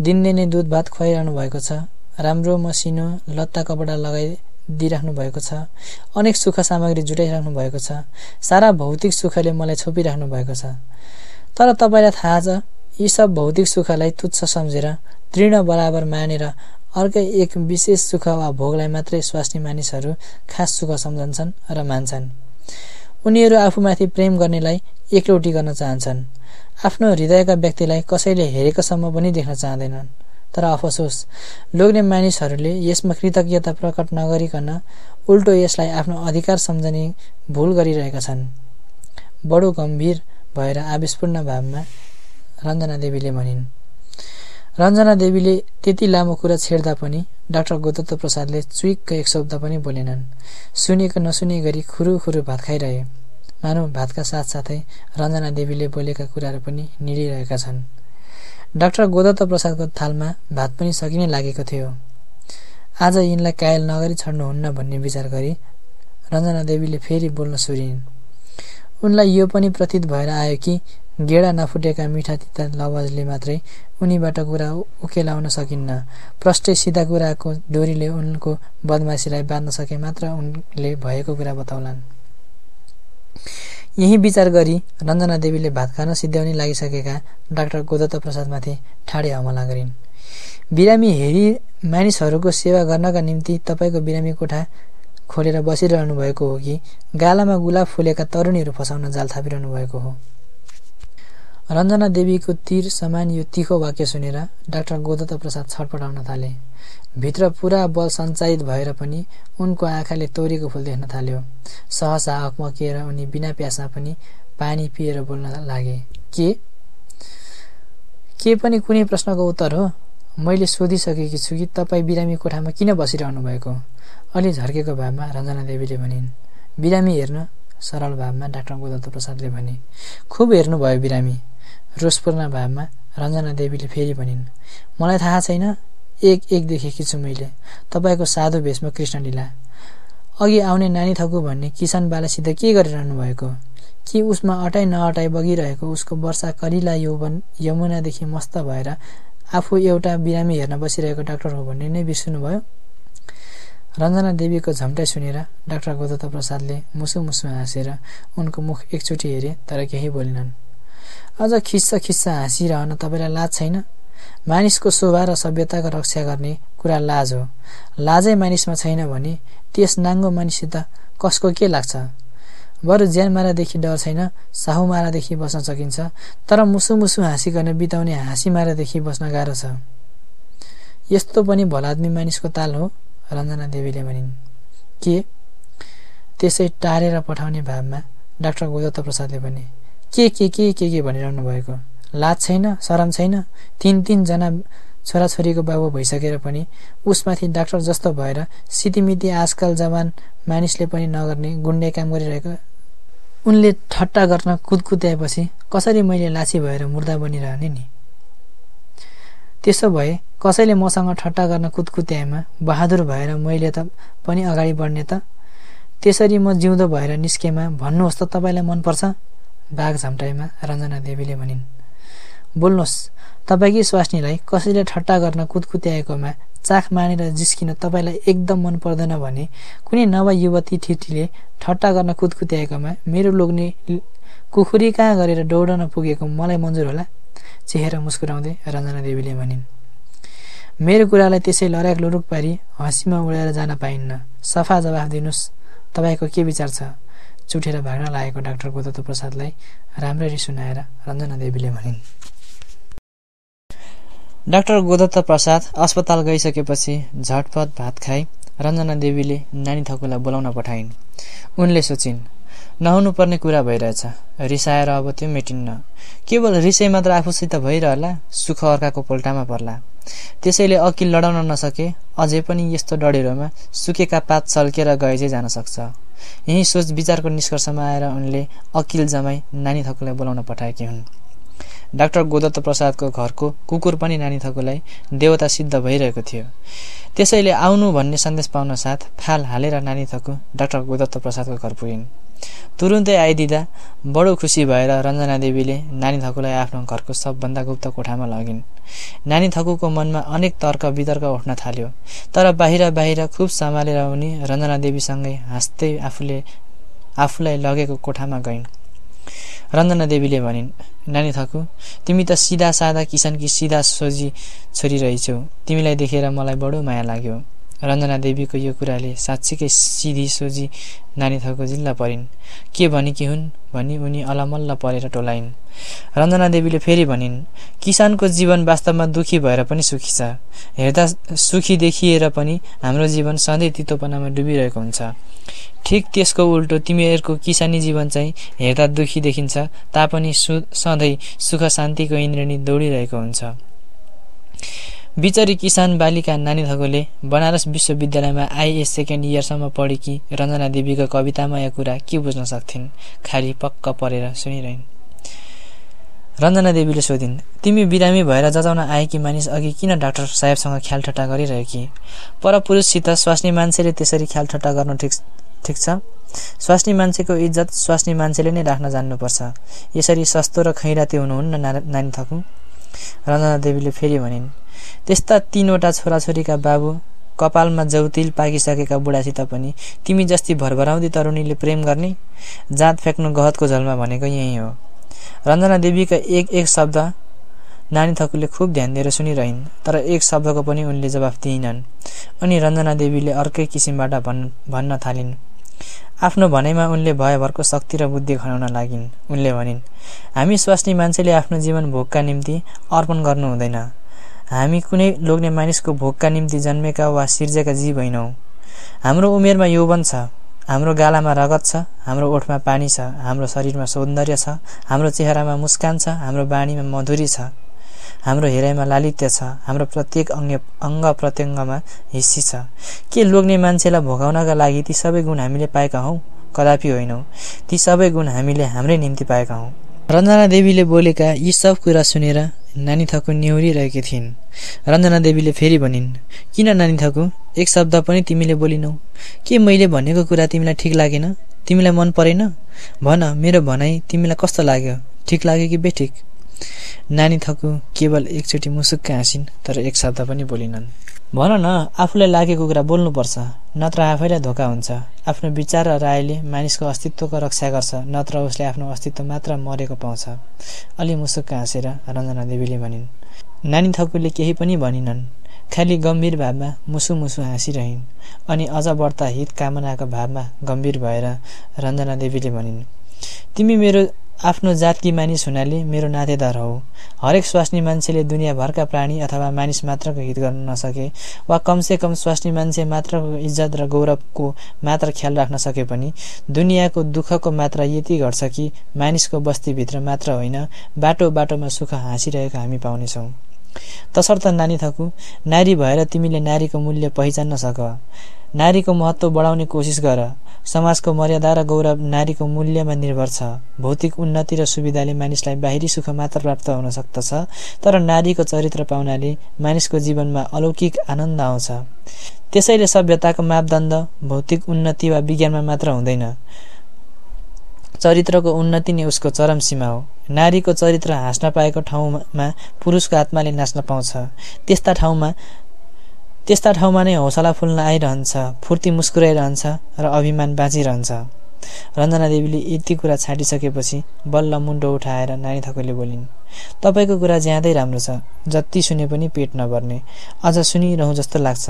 दिनदिनै दुध भात खुवाइरहनु भएको छ। राम्रो मसिनो लत्ता कपडा लगाइदिइराख्नु भएको छ। अनेक सुख सामग्री जुटाइराख्नु भएको छ। सारा भौतिक सुखले मलाई छोपिराख्नु भएको छ। तर तपाईँलाई थाहा छ यी सब भौतिक सुखलाई तुच्छ सम्झेर तृण बराबर मानेर अर्कै एक विशेष सुख वा भोगलाई मात्रै स्वास्नी मानिसहरू खास सुख सम्झन्छन् र मान्छन्। उनीहरू आफूमाथि प्रेम गर्नेलाई एकलौटी गर्न चाहन्छन्। आफ्नो हृदयका व्यक्तिलाई कसैले हेरेकोसम्म पनि देख्न चाहँदैनन्। तर अफसोस लोग्ने मानिसहरूले यसमा कृतज्ञता प्रकट नगरिकन उल्टो यसलाई आफ्नो अधिकार सम्झने भुल गरिरहेका छन्। बडो गम्भीर भएर आवेशपूर्ण भावमा रञ्जना देवीले भनिन्। रञ्जना देवीले त्यति लामो कुरा छेड्दा पनि डाक्टर गोदत्त प्रसादले चुइक्क एक शब्द पनि बोलेनन्। सुनेको नसुने गरी खुरु खुरु भात खाइरहे। मानव भातका साथसाथै रञ्जना देवीले बोलेका कुराहरू पनि निडिरहेका छन्। डाक्टर गोदत्त प्रसादको थालमा भात पनि सकिनै लागेको थियो। आज यिनलाई कायल नगरी छड्नुहुन्न भन्ने विचार गरी रञ्जना देवीले फेरि बोल्न सुरिन्। उनलाई यो पनि प्रतीत भएर आयो कि गेडा नफुटेका मिठा तिता लवजले मात्रै उनीबाट कुरा उकेलाउन सकिन्न। प्रष्टै सिधा कुराको डोरीले उनको बदमासीलाई बाँध्न सके मात्र उनले भएको कुरा बताउलान्। यही विचार गरी रञ्जना देवीले भात खान सिद्ध्याउन लागिसकेका डाक्टर गोदत्त प्रसादमाथि ठाडे हमला गरिन्। बिरामी हेरी मानिसहरूको सेवा गर्नका निम्ति तपाईँको बिरामी कोठा खोलेर बसिरहनु भएको हो कि? गालामा गुलाब फुलेका तरुणीहरू फसाउन जाल थापिरहनु भएको हो। रञ्जना देवीको तिर समान यो तिखो वाक्य सुनेर डाक्टर गोदत्त प्रसाद छटपटाउन थाले। भित्र पुरा बल सञ्चालित भएर पनि उनको आँखाले तोरीको फुल देख्न थाल्यो। सहसा अकमकिएर उनी बिना प्यासमा पनि पानी पिएर बोल्न लागे। के? के पनि कुनै प्रश्नको उत्तर हो? मैले सोधिसकेकी छु कि तपाईँ बिरामी कोठामा किन बसिरहनु भएको अलि झर्केको भावमा रञ्जना देवीले भनिन्। बिरामी हेर्न सरल भावमा डाक्टर गोदत्त प्रसादले भने। खुब हेर्नुभयो बिरामी। रोसपूर्ण भावमा रञ्जना देवीले फेरि भनिन् मलाई थाहा छैन एक एक देखेकी छु मैले तपाईँको साधु भेषमा कृष्णलीला। अघि आउने नानी थकु भन्ने किसान बालासित के गरिरहनु भएको? कि उसमा अटाइ नअटाइ बगिरहेको उसको वर्षा कलिला यौवन यमुनादेखि मस्त भएर आफू एउटा बिरामी हेर्न बसिरहेको डाक्टर हो भन्ने नै बिर्सनुभयो? रञ्जना देवीको झम्टाइ सुनेर डाक्टर गोदत्त प्रसादले मुसु मुसु हाँसेर उनको मुख एकचोटि हेरे तर केही बोलेनन्। अझ खिस्सा खिस्सा हाँसिरहन तपाईँलाई लाज छैन? मानिसको शोभा र सभ्यताको रक्षा गर्ने कुरा लाज हो। लाजै मानिसमा छैन भने त्यस नाङ्गो मानिससित कसको के लाग्छ? बरु ज्यान मारादेखि डर छैन साहु मारादेखि बस्न सकिन्छ तर मुसु मुसु हाँसिकन बिताउने हाँसी मारादेखि बस्न गाह्रो छ। यस्तो पनि भलाद्मी मानिसको ताल हो रञ्जना देवीले भनिन्। के? त्यसै टारेर पठाउने भावमा डाक्टर गोदत्त प्रसादले भने के के के के के भनिरहनु भएको? लाज छैन? सरम छैन? तिन तिनजना छोराछोरीको बाबु भइसकेर पनि उसमाथि डाक्टर जस्तो भएर सितिमिति आजकल जवान मानिसले पनि नगर्ने गुन्डे काम गरिरहेको। उनले ठट्टा गर्न कुदकुद्याएपछि कसरी मैले लाछी भएर मुर्दा बनिरहने नि? त्यसो भए कसैले मसँग ठट्टा गर्न कुदकुत्याएमा बहादुर भएर मैले त पनि अगाडि बढ्ने त? त्यसरी म जिउँदो भएर निस्केमा भन्नुहोस् त तपाईँलाई मनपर्छ? बाघ झम्टाइमा रञ्जना देवीले भनिन् बोल्नुहोस् तपाईँकी स्वास्नीलाई कसैले ठट्टा गर्न कुदकुत्याएकोमा चाख मानेर जिस्किन तपाईँलाई एकदम मन पर्दैन भने कुनै नव युवती ठिटीले ठट्टा गर्न कुदकुत्याएकोमा मेरो लोग्ने कुखुरी कहाँ गरेर दौडन पुगेको मलाई मन्जुर होला? चेहेर मुस्कुराउँदै रञ्जना देवीले भनिन् मेरो कुरालाई त्यसै लराक लुरुक पारी हँसीमा उडाएर जान पाइन्न। सफा जवाफ दिनुहोस् तपाईँको के विचार छ? चुठेर भाग्न लागेको डाक्टर गोदत्त प्रसादलाई राम्ररी सुनाएर रञ्जना देवीले भनिन्। डाक्टर गोदत्त प्रसाद अस्पताल गइसकेपछि झटपट भात खाई रञ्जना देवीले नानी थकुलाई बोलाउन पठाइन्। उनले सोचिन् नहुनु पर्ने कुरा भइरहेछ। रिसाएर अब त्यो मेटिन्न। केवल रिसै मात्र आफूसित भइरहला सुख अर्काको पोल्टामा पर्ला। त्यसैले अकिल लडाउन नसके अझै पनि यस्तो डढेरोमा सुकेका पात चल्केर गए चाहिँ जान सक्छ। यही सोच विचारको निष्कर्षमा आएर उनले अकिल जमाई नानी थकुलाई बोलाउन पठाएकी हुन्। डाक्टर गोदत्त प्रसादको घरको कुकुर पनि नानी थकुलाई देवता सिद्ध भइरहेको थियो। त्यसैले आउनु भन्ने सन्देश पाउन साथ फाल हालेर नानी थकु डाक्टर गोदत्त प्रसादको घर पुगिन्। तुरुन्तै आइदिँदा बडो खुसी भएर रञ्जना देवीले नानी थकुलाई आफ्नो घरको सबभन्दा गुप्त कोठामा लगिन्। नानी थकुको मनमा अनेक तर्क वितर्क उठ्न थाल्यो तर बाहिर बाहिर खुब सम्हालेर उनी रञ्जना देवीसँगै हाँस्दै आफूले आफूलाई लगेको कोठामा गइन्। रञ्जना देवीले भनिन् नानी थकु तिमी त सिधा सादा किसानकी सिधा सोझी छोरी रहेछौ तिमीलाई देखेर मलाई बडो माया लाग्यो। रञ्जना देवीको यो कुराले साँच्चीकै सिधी सोझी नानी थको जिल्ला परिन्। के भनेकी हुन् भनी उनी अलमल्ल परेर टोलाइन्। रञ्जना देवीले फेरि भनिन् किसानको जीवन वास्तवमा दुखी भएर पनि सुखी छ। हेर्दा सुखी देखिएर पनि हाम्रो जीवन सधैँ तितोपनामा डुबिरहेको हुन्छ। ठिक त्यसको उल्टो तिमीहरूको किसानी जीवन चाहिँ हेर्दा दुखी देखिन्छ तापनि सु सधैँ सुख शान्तिको इन्द्रणी दौडिरहेको हुन्छ। बिचरी किसान बालिका नानीधगोले बनारस विश्वविद्यालयमा आइएस सेकेन्ड इयरसम्म पढेकी रञ्जना देवीको कवितामय कुरा के बुझ्न सक्थिन्? खाली पक्क परेर सुनिरहन्। रञ्जना देवीले सोधिन् तिमी बिरामी भएर जजाउन आएकी मानिस अघि किन डाक्टर साहेबसँग ख्याल ठट्टा गरिरहेकी परपुरुषसित स्वास्नी मान्छेले त्यसरी ख्याल ठट्टा गर्नु ठिक ठिक छ? स्वास्नी मान्छेको इज्जत स्वास्नी मान्छेले नै राख्न जान्नुपर्छ। यसरी सस्तो र खैराती हुनुहुन्न नानी थकु रञ्जना देवीले फेरि भनिन् त्यस्ता तीनवटा छोराछोरीका बाबु कपालमा जौतिल पाकिसकेका बुढासित पनि तिमी जस्ती भरभराउँदी तरुणीले प्रेम गर्ने जात फ्याँक्नु गहतको झलमा भनेको यही हो। रञ्जना देवीका एक एक शब्द नानी थकुले खुब ध्यान दिएर सुनिरहन् तर एक शब्दको पनि उनले जवाफ दिइनन् अनि रञ्जना देवीले अर्कै किसिमबाट भन् भन्न थालिन्। आफ्नो भनाइमा उनले भयभरको शक्ति र बुद्धि खनाउन लागिन्। उनले भनिन् हामी स्वास्नी मान्छेले आफ्नो जीवन भोगका निम्ति अर्पण गर्नु हुँदैन। हामी कुनै लोग्ने मानिसको भोगका निम्ति जन्मेका वा सिर्जेका जीव होइनौँ। हाम्रो उमेरमा यौवन छ हाम्रो गालामा रगत छ हाम्रो ओठमा पानी छ हाम्रो शरीरमा सौन्दर्य छ हाम्रो चेहरामा मुस्कान छ हाम्रो बाणीमा मधुरी छ हाम्रो हेराइमा लालित्य छ हाम्रो प्रत्येक अङ्ग अङ्ग प्रत्यङ्गमा हिस्सी छ। के लोग्ने मान्छेलाई भोगाउनका लागि ती सबै गुण हामीले पाएका हौ? कदापि होइनौँ। ती सबै गुण हामीले हाम्रै निम्ति पाएका हौँ। रञ्जना देवीले बोलेका यी सब कुरा सुनेर नानी थकु निहुरिरहेकी थिइन्। रञ्जना देवीले फेरि भनिन् किन नानी थकु एक शब्द पनि तिमीले बोलिनौ। के मैले भनेको कुरा तिमीलाई ठिक लागेन? तिमीलाई मन परेन? भन मेरो भनाइ तिमीलाई कस्तो लाग्यो? ठिक लाग्यो कि बेठिक? नानी थकु केवल एकचोटि मुसुक्क हाँसिन् तर एक शब्द पनि बोलिनन्। भन न आफूलाई लागेको कुरा बोल्नुपर्छ नत्र आफैलाई धोका हुन्छ। आफ्नो विचार र रायले मानिसको अस्तित्वको रक्षा गर्छ नत्र उसले आफ्नो अस्तित्व मात्र मरेको पाउँछ। अलि मुसुक्क हाँसेर रञ्जना देवीले भनिन् नानी थकुले केही पनि भनिनन्। खालि गम्भीर भावमा मुसु मुसु हाँसिरहन्। अनि अझ बढ्ता हित कामनाको भावमा गम्भीर भएर रञ्जना देवीले भनिन् तिमी मेरो आफ्नो जातकी मानिस हुनाले मेरो नातेदार हौ। हरेक स्वास्नी मान्छेले दुनियाँभरका प्राणी अथवा मानिस मात्रको हित गर्न नसके वा कमसे कम स्वास्नी मान्छे मात्रको इज्जत र गौरवको मात्र ख्याल राख्न सके पनि दुनियाँको दुःखको मात्रा यति घट्छ कि मानिसको बस्तीभित्र मात्र होइन बाटो बाटोमा सुख हाँसिरहेको हामी पाउनेछौँ। तसर्थ नानी थकु नारी भएर तिमीले नारीको मूल्य पहिचान्न सक। नारीको महत्व बढाउने कोसिस गर। समाजको मर्यादा र गौरव नारीको मूल्यमा निर्भर छ। भौतिक उन्नति र सुविधाले मानिसलाई बाहिरी सुख मात्र प्राप्त हुन सक्दछ तर नारीको चरित्र पाउनाले मानिसको जीवनमा अलौकिक आनन्द आउँछ। त्यसैले सभ्यताको मापदण्ड भौतिक उन्नति वा विज्ञानमा मात्र हुँदैन। चरित्रको उन्नति नै उसको चरम सीमा हो। नारीको चरित्र हाँस्न पाएको ठाउँमा पुरुषको आत्माले नाच्न पाउँछ। त्यस्ता ठाउँमा त्यस्ता ठाउँमा नै हौसला फुल्न आइरहन्छ फुर्ती मुस्कुराइरहन्छ र अभिमान बाँचिरहन्छ। रञ्जना देवीले यति कुरा छाटिसकेपछि बल्ल मुन्टो उठाएर नानी थकोले बोलिन् तपाईँको कुरा ज्यादै राम्रो छ जति सुने पनि पेट नभर्ने। अझ सुनिरहँ जस्तो लाग्छ।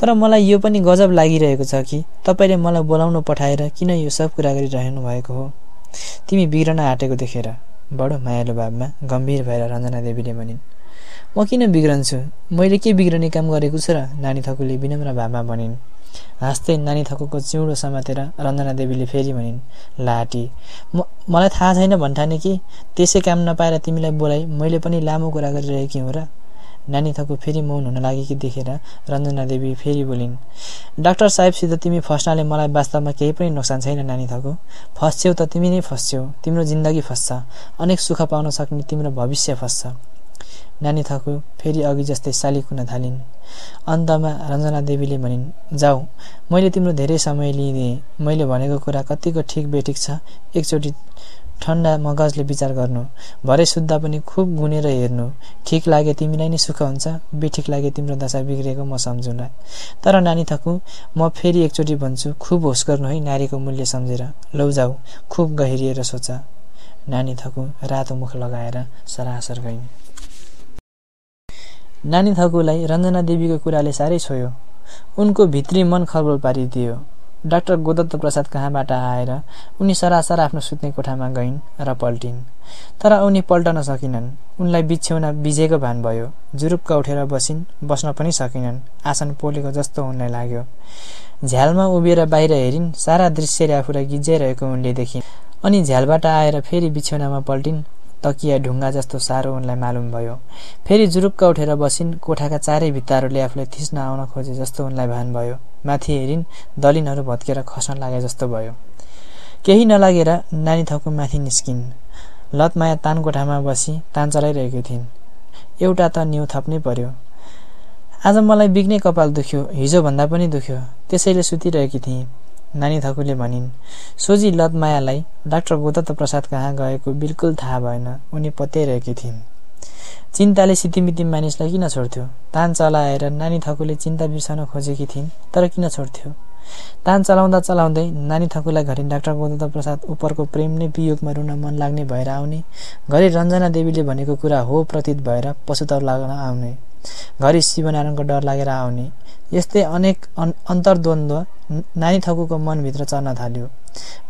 तर मलाई यो पनि गजब लागिरहेको छ कि तपाईँले मलाई बोलाउनु पठाएर किन यो सब कुरा गरिरहनु भएको हो? तिमी बिग्रन आँटेको देखेर बडो मायालु भावमा गम्भीर भएर रञ्जना देवीले भनिन् म किन बिग्रन्छु? मैले के बिग्रने काम गरेको छु र नानी थकुले विनम्र भावमा भनिन्। हाँस्दै नानी थकुको चिउँडो समातेर रञ्जना देवीले फेरि भनिन् लाटी म मलाई थाहा छैन भन्ठाने कि त्यसै काम नपाएर तिमीलाई बोलाइ मैले पनि लामो कुरा गरिरहेकी हुँ र? नानी थकु फेरि मौन हुन लागेकी देखेर रञ्जना देवी फेरि बोलिन् डाक्टर साहेबसित तिमी फस्नाले मलाई वास्तवमा केही पनि नोक्सान छैन नानी थकु फस्छ्यौ त तिमी नै फस्छ्यौ तिम्रो जिन्दगी फस्छ। अनेक सुख पाउन सक्ने तिम्रो भविष्य फस्छ। नानी थकु फेरि अघि जस्तै साली कुन थालिन्। अन्तमा रञ्जना देवीले भनिन् जाऊ मैले तिम्रो धेरै समय लिइदिएँ। मैले भनेको कुरा कतिको ठिक बेठिक छ। एकचोटि ठन्डा मगजले विचार गर्नु। भरे सुत्दा पनि खुब गुनेर हेर्नु। ठिक लागे तिमीलाई नै सुख हुन्छ। बेठिक लागे तिम्रो दशा बिग्रेको म सम्झुला तर नानी थकु म फेरि एकचोटि भन्छु खुब होस गर्नु है नारीको मूल्य सम्झेर। लौ जाऊ खुब गहिरिएर सोच। नानी थकु रातो मुख लगाएर सरासर गइन्। नानी थकुलाई रञ्जना देवीको कुराले साह्रै छोयो। उनको भित्री मन खलबल पारिदियो। डाक्टर गोदत्त प्रसाद कहाँबाट आएर उनी सरासर आफ्नो सुत्ने कोठामा गइन् र पल्टिन्। तर उनी पल्टन सकिनन्। उनलाई बिछ्यौना बिजेको भान भयो। जुरुक्क उठेर बसिन् बस्न पनि सकिनन्। आसन पोलेको जस्तो उनलाई लाग्यो। झ्यालमा उभिएर बाहिर हेरिन् सारा दृश्यले आफूलाई गिज्जाइरहेको उनले देखिन्। अनि झ्यालबाट आएर फेरि बिछौनामा पल्टिन्। तकिया ढुङ्गा जस्तो साह्रो उनलाई मालुम भयो। फेरि जुरुक्क उठेर बसिन् कोठाका चारै भित्ताहरूले आफूलाई थिच्न आउन खोजे जस्तो उनलाई भान भयो। माथि हेरिन् दलिनहरू भत्केर खस्न लागे जस्तो भयो। केही नलागेर नानी थौको माथि निस्किन्। लतमाया तान कोठामा बसी तान चलाइरहेकी थिइन्। एउटा त न्यु थप्नै पर्यो। आज मलाई बिग्ने कपाल दुख्यो हिजोभन्दा पनि दुख्यो। त्यसैले सुतिरहेकी थिएँ नानी थकुले भनिन् सोझी लतमायालाई डाक्टर गोदत्त प्रसाद कहाँ गएको बिल्कुल थाहा भएन उनी पत्याइरहेकी थिइन्। चिन्ताले सितिमिति मानिसलाई किन छोड्थ्यो? तान चलाएर नानी थकुले चिन्ता बिर्सन खोजेकी थिइन् तर किन छोड्थ्यो? तान चलाउँदा चलाउँदै नानी थकुलाई घरि डाक्टर गोदत्त प्रसाद उपरको प्रेम नै वियोगमा रुन मन लाग्ने भएर आउने। घरि रञ्जना देवीले भनेको कुरा हो प्रतीत भएर पशुतौर लाग्न आउने। घरि शिवनारायणको डर लागेर आउने। यस्तै अनेक अन्तर्द्वन्द्व नानी थकुको मनभित्र चर्न थाल्यो।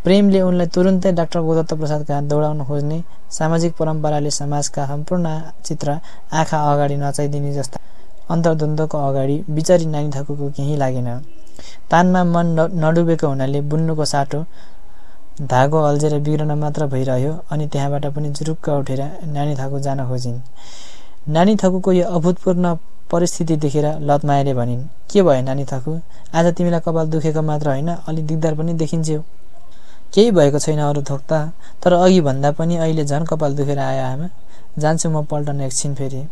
प्रेमले उनलाई तुरुन्तै डाक्टर गोदत्त प्रसाद कहाँ दौडाउन खोज्ने सामाजिक परम्पराले समाजका सम्पूर्ण चित्र आँखा अगाडि नचाइदिने जस्ता अन्तर्द्वन्द्वको अगाडि बिचारी नानी थकुको केही लागेन। तानमा मन नडुबेको हुनाले बुन्नुको साटो धागो अल्झेर बिग्रन मात्र भइरह्यो अनि त्यहाँबाट पनि जुरुक्क उठेर नानी थाकु जान खोजिन्। नानी थकुको यो अभूतपूर्ण परिस्थिति देखेर लतमायाले भनिन् के भयो नानी थकु? आज तिमीलाई कपाल दुखेको मात्र होइन अलि दिगदार पनि देखिन्छौ। केही भएको छैन अरू थोक त तर अघि भन्दा पनि अहिले झन् कपाल दुखेर आयो आमा जान्छु म पल्टन एकछिन फेरि।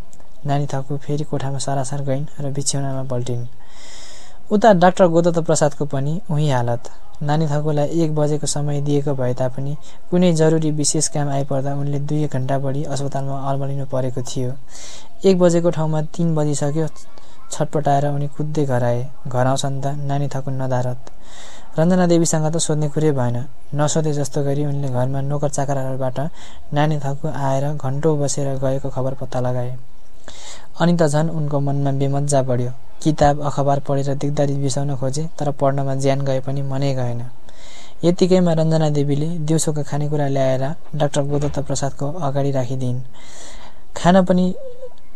नानी थकु फेरि कोठामा सरासर गइन् र बिछ्यौनामा पल्टिन्। उता डाक्टर गोदत्त प्रसादको पनि उही हालत। नानी थकुलाई एक बजेको समय दिएको भए तापनि कुनै जरुरी विशेष काम आइपर्दा उनले दुई घन्टा बढी अस्पतालमा अल्मलिनु परेको थियो। एक बजेको ठाउँमा तिन बजिसक्यो छटपटाएर उनी कुद्दै घर आए। घर आउँछन् त नानी थकुन् नदारत। रञ्जना देवीसँग त सोध्ने कुरै भएन। नसोधे जस्तो गरी उनले घरमा नोकर चाकरहरूबाट नानी थकु आएर घन्टौँ बसेर गएको खबर पत्ता लगाए। अनि त झन् उनको मनमा बेमज्जा बढ्यो। किताब अखबार पढेर दिगदारी बिसाउन खोजे तर पढ्नमा ज्यान गए पनि मनै गएन। यतिकैमा रञ्जना देवीले दिउँसोको खानेकुरा ल्याएर डाक्टर गोदत्त प्रसादको अगाडि राखिदिइन्। खान पनि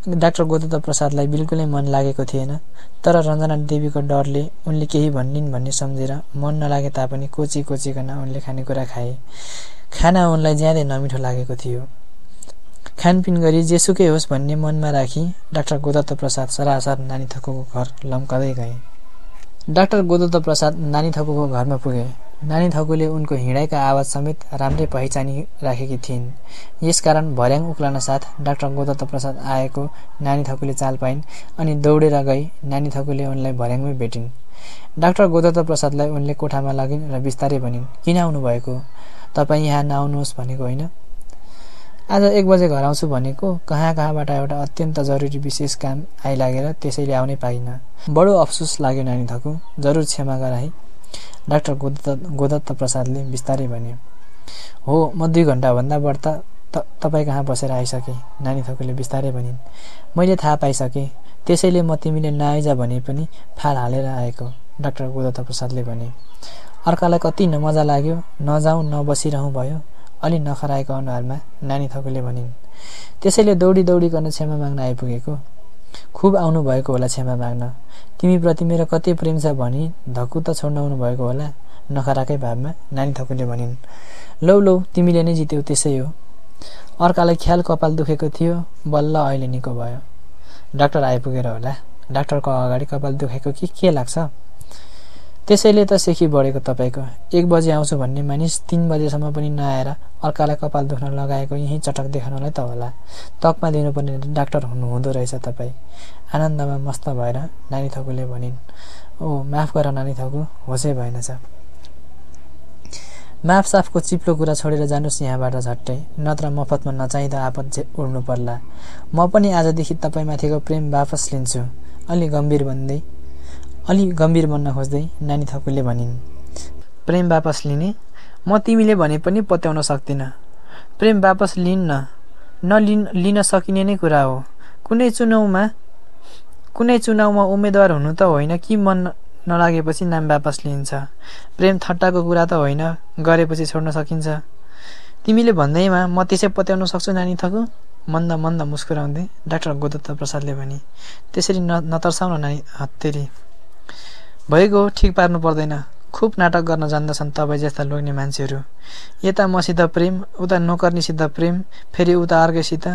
डाक्टर गोदत्त प्रसादलाई बिल्कुलै मन लागेको थिएन तर रञ्जना देवीको डरले उनले केही भन्निन् भन्ने सम्झेर मन नलागे तापनि कोची कोचिकन उनले खानेकुरा खाए। खाना उनलाई ज्यादै नमिठो लागेको थियो। खानपिन गरी जेसुकै होस् भन्ने मनमा राखी डाक्टर गोदत्त प्रसाद सरासर नानी थकुको घर लम्कदै गए। डाक्टर गोदत्त प्रसाद नानी थकुको घरमा पुगे। नानी थकुले उनको हिँडाइका आवाज समेत राम्रै पहिचानी राखेकी थिइन्। यसकारण भर्याङ उक्लन साथ डाक्टर गोदत्त प्रसाद आएको नानी थकुले चाल पाइन् अनि दौडेर गई नानी थकुले उनलाई भर्याङमै भेटिन्। डाक्टर गोदत्त प्रसादलाई उनले कोठामा लगिन् र बिस्तारै भनिन् किन आउनुभएको? तपाईँ यहाँ नआउनुहोस् भनेको होइन। आज एक बजे घर आउँछु भनेको कहाँ कहाँबाट एउटा अत्यन्त जरुरी विशेष काम आइलागेर त्यसैले आउनै पाइनँ। बडो अफसोस लाग्यो नानी थकु जरुर क्षमा गराए डाक्टर गोदत्त गोदत्त प्रसादले बिस्तारै भने हो म दुई घन्टाभन्दा बढ्ता त तपाईँ कहाँ बसेर आइसकेँ? नानी थकुले बिस्तारै भनिन् मैले थाहा पाइसकेँ। त्यसैले म तिमीले नआइज भने पनि फाल हालेर आएको। डाक्टर गोदत्त प्रसादले भने अर्कालाई कति नमजा लाग्यो। नजाउँ नबसिरहँ भयो। अलि नखराएको अनुहारमा नानी थकुले भनिन् त्यसैले दौडी दौडिकन क्षमा माग्न आइपुगेको। खुब आउनुभएको होला क्षमा माग्न। तिमीप्रति मेरो कति प्रेम छ भनी धक्कु त छोड्न भएको होला नखराकै भावमा नानी थकुले भनिन् लौ लौ तिमीले नै जित्यौ त्यसै हो। अर्कालाई ख्याल कपाल दुखेको थियो बल्ल अहिले निको भयो। डाक्टर आइपुगेर होला। डाक्टरको अगाडि कपाल दुखेको कि के लाग्छ? त्यसैले त सेखी बढेको तपाईँको। एक बजे आउँछु भन्ने मानिस तिन बजेसम्म पनि नआएर अर्कालाई कपाल दुख्न लगाएको यहीँ चटक देखाउनलाई त होला। तकमा दिनुपर्ने डाक्टर हुनुहुँदो रहेछ तपाईँ। आनन्दमा मस्त भएर नानी थकुले भनिन् ओ माफ गर नानी थकु होसै भएनछ माफ साफको चिप्लो कुरा छोडेर जानुहोस् यहाँबाट झट्टै नत्र मफतमा नचाहिँदा आपत उड्नु पर्ला म पनि आजदेखि तपाईँमाथिको प्रेम वापस लिन्छु। अलि गम्भीर भन्दै अलि गम्भीर बन्न खोज्दै नानी थकुले भनिन् प्रेम वापस लिने? म तिमीले भने पनि पत्याउन सक्दिनँ। प्रेम वापस लिन्न नलिन लिन सकिने नै कुरा हो। कुनै चुनाउमा कुनै चुनाउमा उम्मेद्वार हुनु त होइन कि मन नलागेपछि नाम वापस लिइन्छ प्रेम थट्टाको कुरा त होइन गरेपछि छोड्न सकिन्छ। तिमीले भन्दैमा म त्यसै पत्याउन सक्छु नानी थकु मन्द मन्द मुस्कुराउँदै डाक्टर गोदत्त प्रसादले भने त्यसरी न नतर्साउन नानी हत्तेरी। भइगयो ठिक पार्नु पर्दैन। खुब नाटक गर्न जान्दछन् तपाईँ जस्ता लोग्ने मान्छेहरू। यता मसित प्रेम उता नोकर्नीसित प्रेम फेरि उता अर्कैसित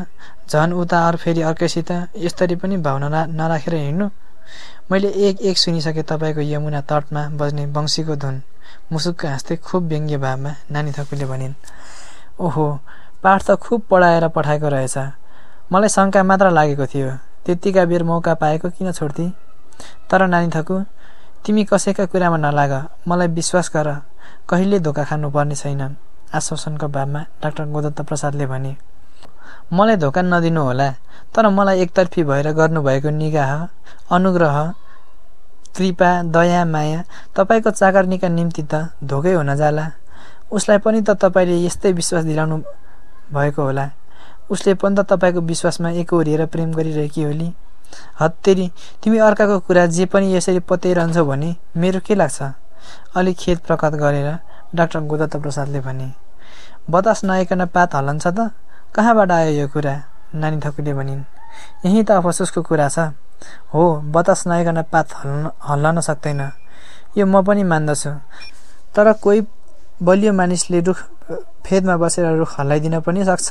झन् उता अरू फेरि अर्कैसित यसरी पनि भावना नराखेर हिँड्नु। मैले एक एक सुनिसकेँ तपाईँको यमुना तटमा बज्ने वंशीको धुन मुसुक्क हाँस्दै खुब व्यङ्ग्य भावमा नानी थकुले भनिन् ओहो पाठ त खुब पढाएर पठाएको रहेछ। मलाई शङ्का मात्र लागेको थियो। त्यत्तिका बेर मौका पाएको किन छोड्थे तर नानी थकु तिमी कसैका कुरामा नलाग। मलाई विश्वास गर। कहिले धोका खानुपर्ने छैन। आश्वासनको भावमा डाक्टर गोदत्त प्रसादले भने मलाई धोका नदिनु होला तर मलाई एकतर्फी भएर गर्नुभएको निगाह अनुग्रह कृपा दया माया तपाईँको चाकर्नीका निम्ति त धोकै हुन जाला। उसलाई पनि त तपाईँले यस्तै विश्वास दिलाउनु भएको होला। उसले पनि त तपाईँको विश्वासमा एकहोरिएर प्रेम गरिरहेकी होली। हत्तेरी तिमी अर्काको कुरा जे पनि यसरी पत्याइरहन्छौ भने मेरो के लाग्छ? अलिक खेत प्रकट गरेर डाक्टर गोदत्त प्रसादले भने बतास नआइकन पात हल्लन्छ त? कहाँबाट आयो यो कुरा? नानी थकुले भनिन् यहीँ त अफसोसको कुरा छ। हो बतास नआइकन पात हल्न हल्लन सक्दैन। यो म पनि मान्दछु। तर कोही बलियो मानिसले रुख फेदमा बसेर रुख हल्लाइदिन पनि सक्छ।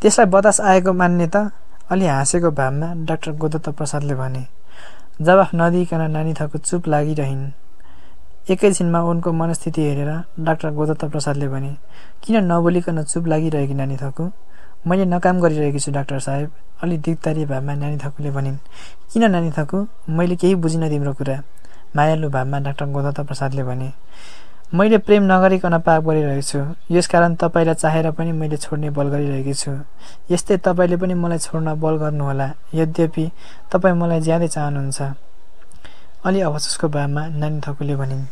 त्यसलाई बतास आएको मान्ने त अलि हाँसेको भावमा डाक्टर गोदत्त प्रसादले भने जवाफ नदिइकन नानी थको चुप लागिरहन् एकैछिनमा उनको मनस्थिति हेरेर डाक्टर गोदत्त प्रसादले भने किन नबोलिकन चुप लागिरहेकी नानी थकु? मैले नकाम गरिरहेकी छु डाक्टर साहेब अलि दिगतारी भावमा नानी थकुले भनिन् किन नानी थकु? मैले केही बुझिनँ तिम्रो कुरा मायालु भावमा डाक्टर गोदत्त प्रसादले भने मैले प्रेम नगरिकन पाप छु। यसकारण तपाईँलाई चाहेर पनि मैले छोड्ने बल गरिरहेकी छु। यस्तै तपाईँले पनि मलाई छोड्न बल गर्नुहोला। यद्यपि तपाईँ मलाई ज्यादै चाहनुहुन्छ। अलि अवसोसको भावमा नानी थकुले भनिन्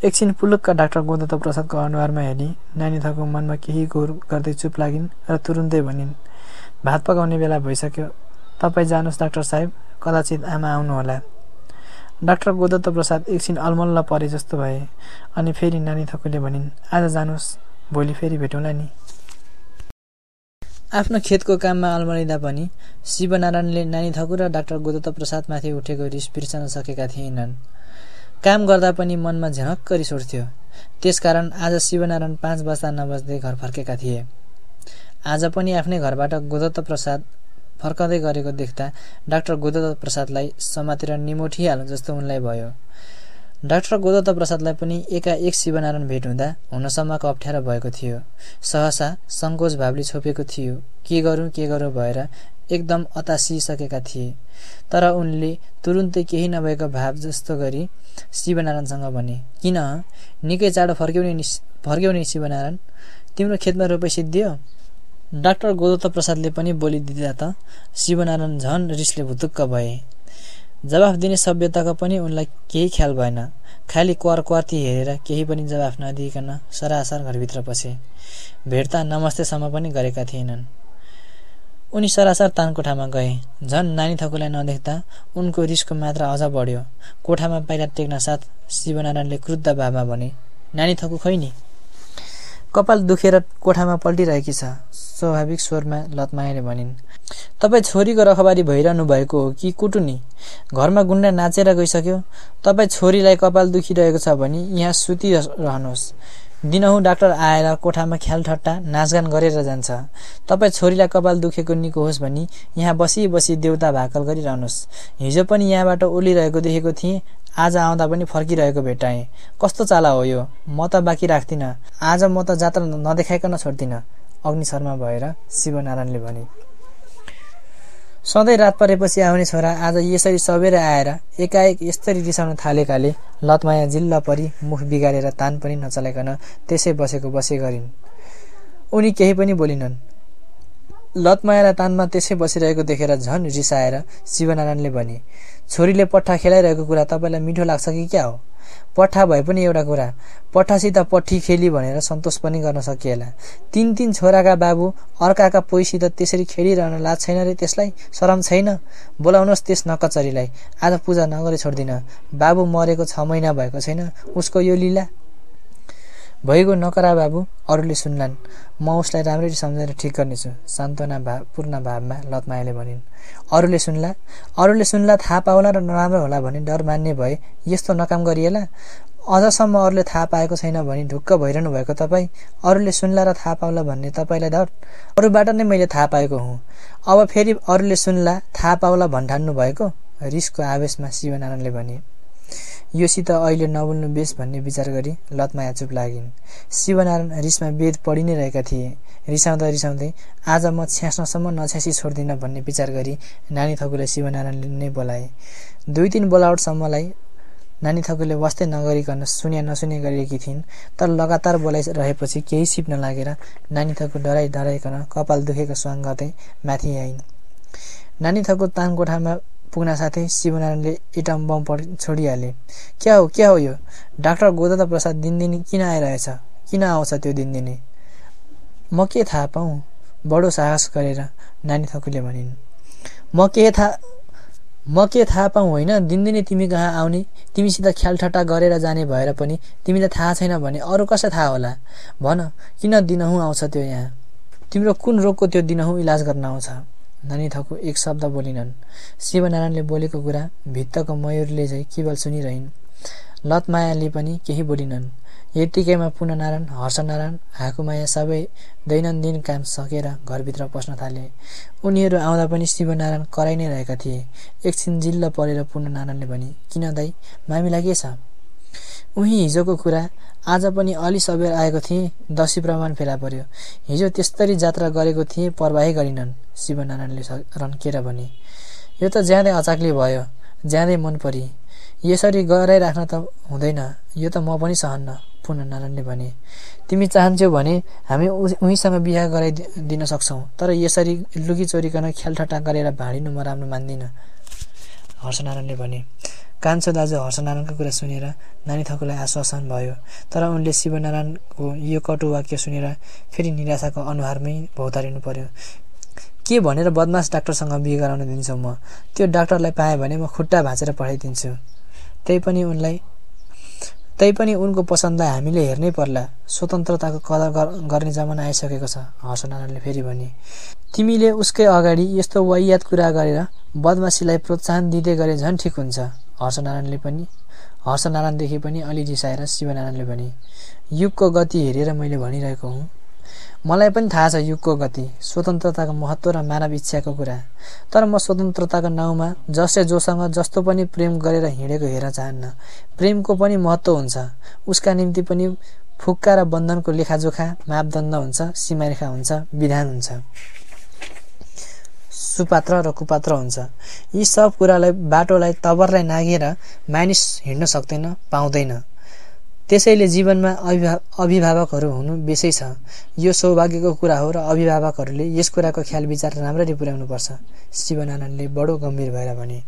एकछिन पुलुक्क डाक्टर गोदत्त प्रसादको अनुहारमा हेरी। नानी थको मनमा केही गोर गर्दै चुप लागिन् र तुरुन्तै भनिन् भात पकाउने बेला भइसक्यो। तपाईँ जानुहोस् डाक्टर साहेब। कदाचित आमा आउनुहोला। डाक्टर गोदत्त प्रसाद एकछिन अलमल्ल परे जस्तो भए अनि फेरि नानी थकुले भनिन् आज जानुहोस् भोलि फेरि भेटौँला नि। आफ्नो खेतको काममा अल्मलिँदा पनि शिवनारायणले नानी थकु र डाक्टर गोदत्त प्रसादमाथि उठेको रिस बिर्सन सकेका थिएनन्। काम गर्दा पनि मनमा झनक्क रिस उठ्थ्यो त्यसकारण आज शिवनारायण पाँच बज्दा नबज्दै घर फर्केका थिए। आज पनि आफ्नै घरबाट गोदत्त प्रसाद फर्कँदै गरेको देख्दा डाक्टर गोदत्त प्रसादलाई समातेर निमोठिहाल जस्तो उनलाई भयो। डाक्टर गोदत्त प्रसादलाई पनि एकाएक शिवनारायण भेट हुँदा हुनसम्मको अप्ठ्यारो भएको थियो। सहसा सङ्कोच भावले छोपेको थियो के गरौँ के गरौँ भएर एकदम अतासिसकेका थिए। तर उनले तुरुन्तै केही नभएको भाव जस्तो गरी शिवनारायणसँग भने किन? निकै चाँडो फर्क्यौ फर्क्यौ शिवनारायण। तिम्रो खेतमा रोपे सिद्धियो डाक्टर गोदत्त प्रसादले पनि बोलिदिँदा त शिवनारायण झन रिसले भुतुक्क भए। जवाफ दिने सभ्यताको पनि उनलाई केही ख्याल भएन। खालि क्वार क्वार्ती हेरेर केही पनि जवाफ नदिइकन सरासर घरभित्र पसे। भेट्दा नमस्तेसम्म पनि गरेका थिएनन्। उनी सरासर तान कोठामा गए। झन् नानी थकुलाई नदेख्दा उनको रिसको मात्रा अझ बढ्यो। कोठामा पाइला टेक्न साथ शिवनारायणले क्रुद्ध भावमा भने नानी थकु खै नि? कपाल दुखेर कोठामा पल्टिरहेकी छ। स्वाभाविक स्वरमा लतमायाले भनिन् तपाईँ छोरीको रखबारी भइरहनु भएको हो कि कुटुनी? घरमा गुन्डा नाचेर गइसक्यो? तपाईँ छोरीलाई कपाल दुखिरहेको छ भने यहाँ सुतिरहनुहोस्। दिनहुँ डाक्टर आएर कोठामा ख्यालठट्टा नाचगान गरेर जान्छ। तपाईँ छोरीलाई कपाल दुखेको निको होस् भनी यहाँ बसी बसी देउता भाकल गरिरहनुहोस्। हिजो पनि यहाँबाट ओलिरहेको देखेको थिएँ आज आउँदा पनि फर्किरहेको भेटाएँ। कस्तो चाला हो यो? म त बाँकी राख्दिनँ। आज म त जात्रा नदेखाइकन छोड्दिनँ। अग्नि शर्मा भएर शिवनारायणले भने सधैँ रात परेपछि आउने छोरा आज यसरी सबेरै आएर एकाएक यसरी रिसाउन थालेकाले लतमाया जिल्ला परी मुख बिगारेर तान पनि नचलाइकन त्यसै बसेको बसे गरिन्। उनी केही पनि बोलिनन्। लतमायालाई तानमा त्यसै बसिरहेको देखेर झन् रिसाएर शिवनारायणले भने छोरीले पट्टा खेलाइरहेको कुरा तपाईँलाई मिठो लाग्छ कि क्या हो? पट्ठा भए पनि एउटा कुरा पट्ठासित पट्ठी खेली भनेर सन्तोष पनि गर्न सकिएला। तिन तिन छोराका बाबु अर्काका पोइसित त्यसरी खेलिरहन लाज छैन रे त्यसलाई शरम छैन? बोलाउनुहोस् त्यस नकचरीलाई। आज पूजा नगरी छोड्दिन। बाबु मरेको छ महिना भएको छैन उसको यो लीला भइगयो नकरा बाबु अरूले सुन्लान्। म उसलाई राम्ररी सम्झेर ठिक गर्नेछु सान्त्वना भाव पूर्ण भावमा लतमायाले भनिन्। अरूले सुन्ला? अरूले सुन्ला थाहा पाउला र नराम्रो होला भने डर मान्ने भए यस्तो नकाम गरिएला? अझसम्म अरूले थाहा पाएको छैन भने ढुक्क भइरहनु भएको तपाईँ? अरूले सुन्ला र थाहा पाउला भन्ने तपाईँलाई डर? अरूबाट नै मैले थाहा पाएको हुँ। अब फेरि अरूले सुन्ला थाहा पाउला भन्ठान्नु भएको रिसको आवेशमा शिवनारायणले भने। योसित अहिले नबोल्नु बेस भन्ने विचार गरी लतमाया चुप लागिन्। शिवनारायण रिसमा वेद पढि नै रहेका थिए। रिसाउँदा रिसाउँदै आज म छ्यास्नसम्म नछ्यासी छोड्दिनँ भन्ने विचार गरी नानी थकुले शिवनारायणले नै बोलाए। दुई तिन बोलावटसम्मलाई नानी थकुले बस्दै नगरिकन सुन्या नसुने गरिएकी थिइन् तर लगातार बोलाइरहेपछि केही सिप नलागेर नानी थकु डराइ डराइकन कपाल दुखेको स्वाङ गर्दै माथि आइन्। नानी थकु ताङ कोठामा पुग्न साथै शिवनारायणले इटम बम छोडिहाले। क्या हो क्या हो यो? डाक्टर गोदत्त प्रसाद दिनदिनी किन आइरहेछ? किन आउँछ त्यो दिनदिनी? म के थाहा पाऊँ? बडो साहस गरेर नानी थकुले भनिन्। म के थाहा म के थाहा पाऊँ होइन? दिनदिनै तिमी कहाँ आउने? तिमीसित ख्यालठट्टा गरेर जाने भएर पनि तिमीलाई थाहा छैन भने अरू कसै थाहा होला? भन किन दिनहुँ आउँछ त्यो यहाँ? तिम्रो कुन रोगको त्यो दिनहुँ इलाज गर्न आउँछ? नानी थकु एक शब्द बोलिनन्। शिवनारायणले बोलेको कुरा भित्तको मयूरले चाहिँ केवल सुनिरहन्। लतमायाले पनि केही बोलिनन्। यत्तिकैमा पुननारायण हर्षनारायण हाकुमाया सबै दैनन्दिन काम सकेर घरभित्र पस्न थाले। उनीहरू आउँदा पनि शिवनारायण कराइ नै रहेका थिए। एकछिन जिल्ल परेर पुननारायणले भने किन दाई मामिलाई के छ? उही हिजोको कुरा आज पनि अलि सबेर आएको थिएँ दसी प्रमाण फेला पर्यो। हिजो त्यस्तरी जात्रा गरेको थिएँ परवाही गरिनन् शिवनारायणले रन्केर भने। यो त ज्यादै अचाक्ली भयो ज्यादै मन परी। यसरी गराइराख्न त हुँदैन यो त म पनि सहन्न पुनः नारायणले भने। तिमी चाहन्छौ भने हामी उहीसँग बिहा गराइदिन सक्छौ तर यसरी लुकी चोरीकन ख्यालठट्टा गरेर भाँडिनु म राम्रो मान्दिनँ। हर्षनारायणले भने कान्छो दाजु हर्षनारायणको कुरा सुनेर नानी थकुलाई आश्वासन भयो। तर उनले शिवनारायणको यो कटु वाक्य सुनेर फेरि निराशाको अनुहारमै भौतारिनु पर्यो। के भनेर बदमास डाक्टरसँग बिहे गराउन दिन्छौ म? त्यो डाक्टरलाई पाएँ भने म खुट्टा भाँचेर पठाइदिन्छु। पनि उनलाई तै पनि उनको पसन्दलाई हामीले हेर्नै पर्ला। स्वतन्त्रताको कदर गर्ने जमाना आइसकेको छ हर्षनारायणले फेरि भने। तिमीले उसकै अगाडि यस्तो वाइयात कुरा गरेर बदमासीलाई प्रोत्साहन दिँदै गरे झन् ठिक हुन्छ। हर्षनारायणले पनि हर्षनारायणदेखि पनि अलि रिसाएर शिवनारायणले भने युगको गति हेरेर मैले भनिरहेको हुँ। मलाई पनि थाहा छ युगको गति स्वतन्त्रताको महत्त्व र मानव इच्छाको कुरा। तर म स्वतन्त्रताको नाउँमा जसले जोसँग जस्तो पनि प्रेम गरेर हिँडेको हेर्न चाहन्न। प्रेमको पनि महत्त्व हुन्छ। उसका निम्ति पनि फुक्का र बन्धनको लेखाजोखा मापदण्ड हुन्छ सीमारेखा हुन्छ विधान हुन्छ। सुपात्र र कुपात्र हुन्छ। यी सब कुरालाई बाटोलाई तबरलाई नागेर मानिस हिँड्न सक्दैन पाउँदैन। त्यसैले जीवनमा अभिभा अभिभावकहरू हुनु बेसै छ। यो सौभाग्यको कुरा हो र अभिभावकहरूले यस कुराको ख्याल विचार राम्ररी पुर्याउनुपर्छ। शिवनारायणले बडो गम्भीर भएर भने।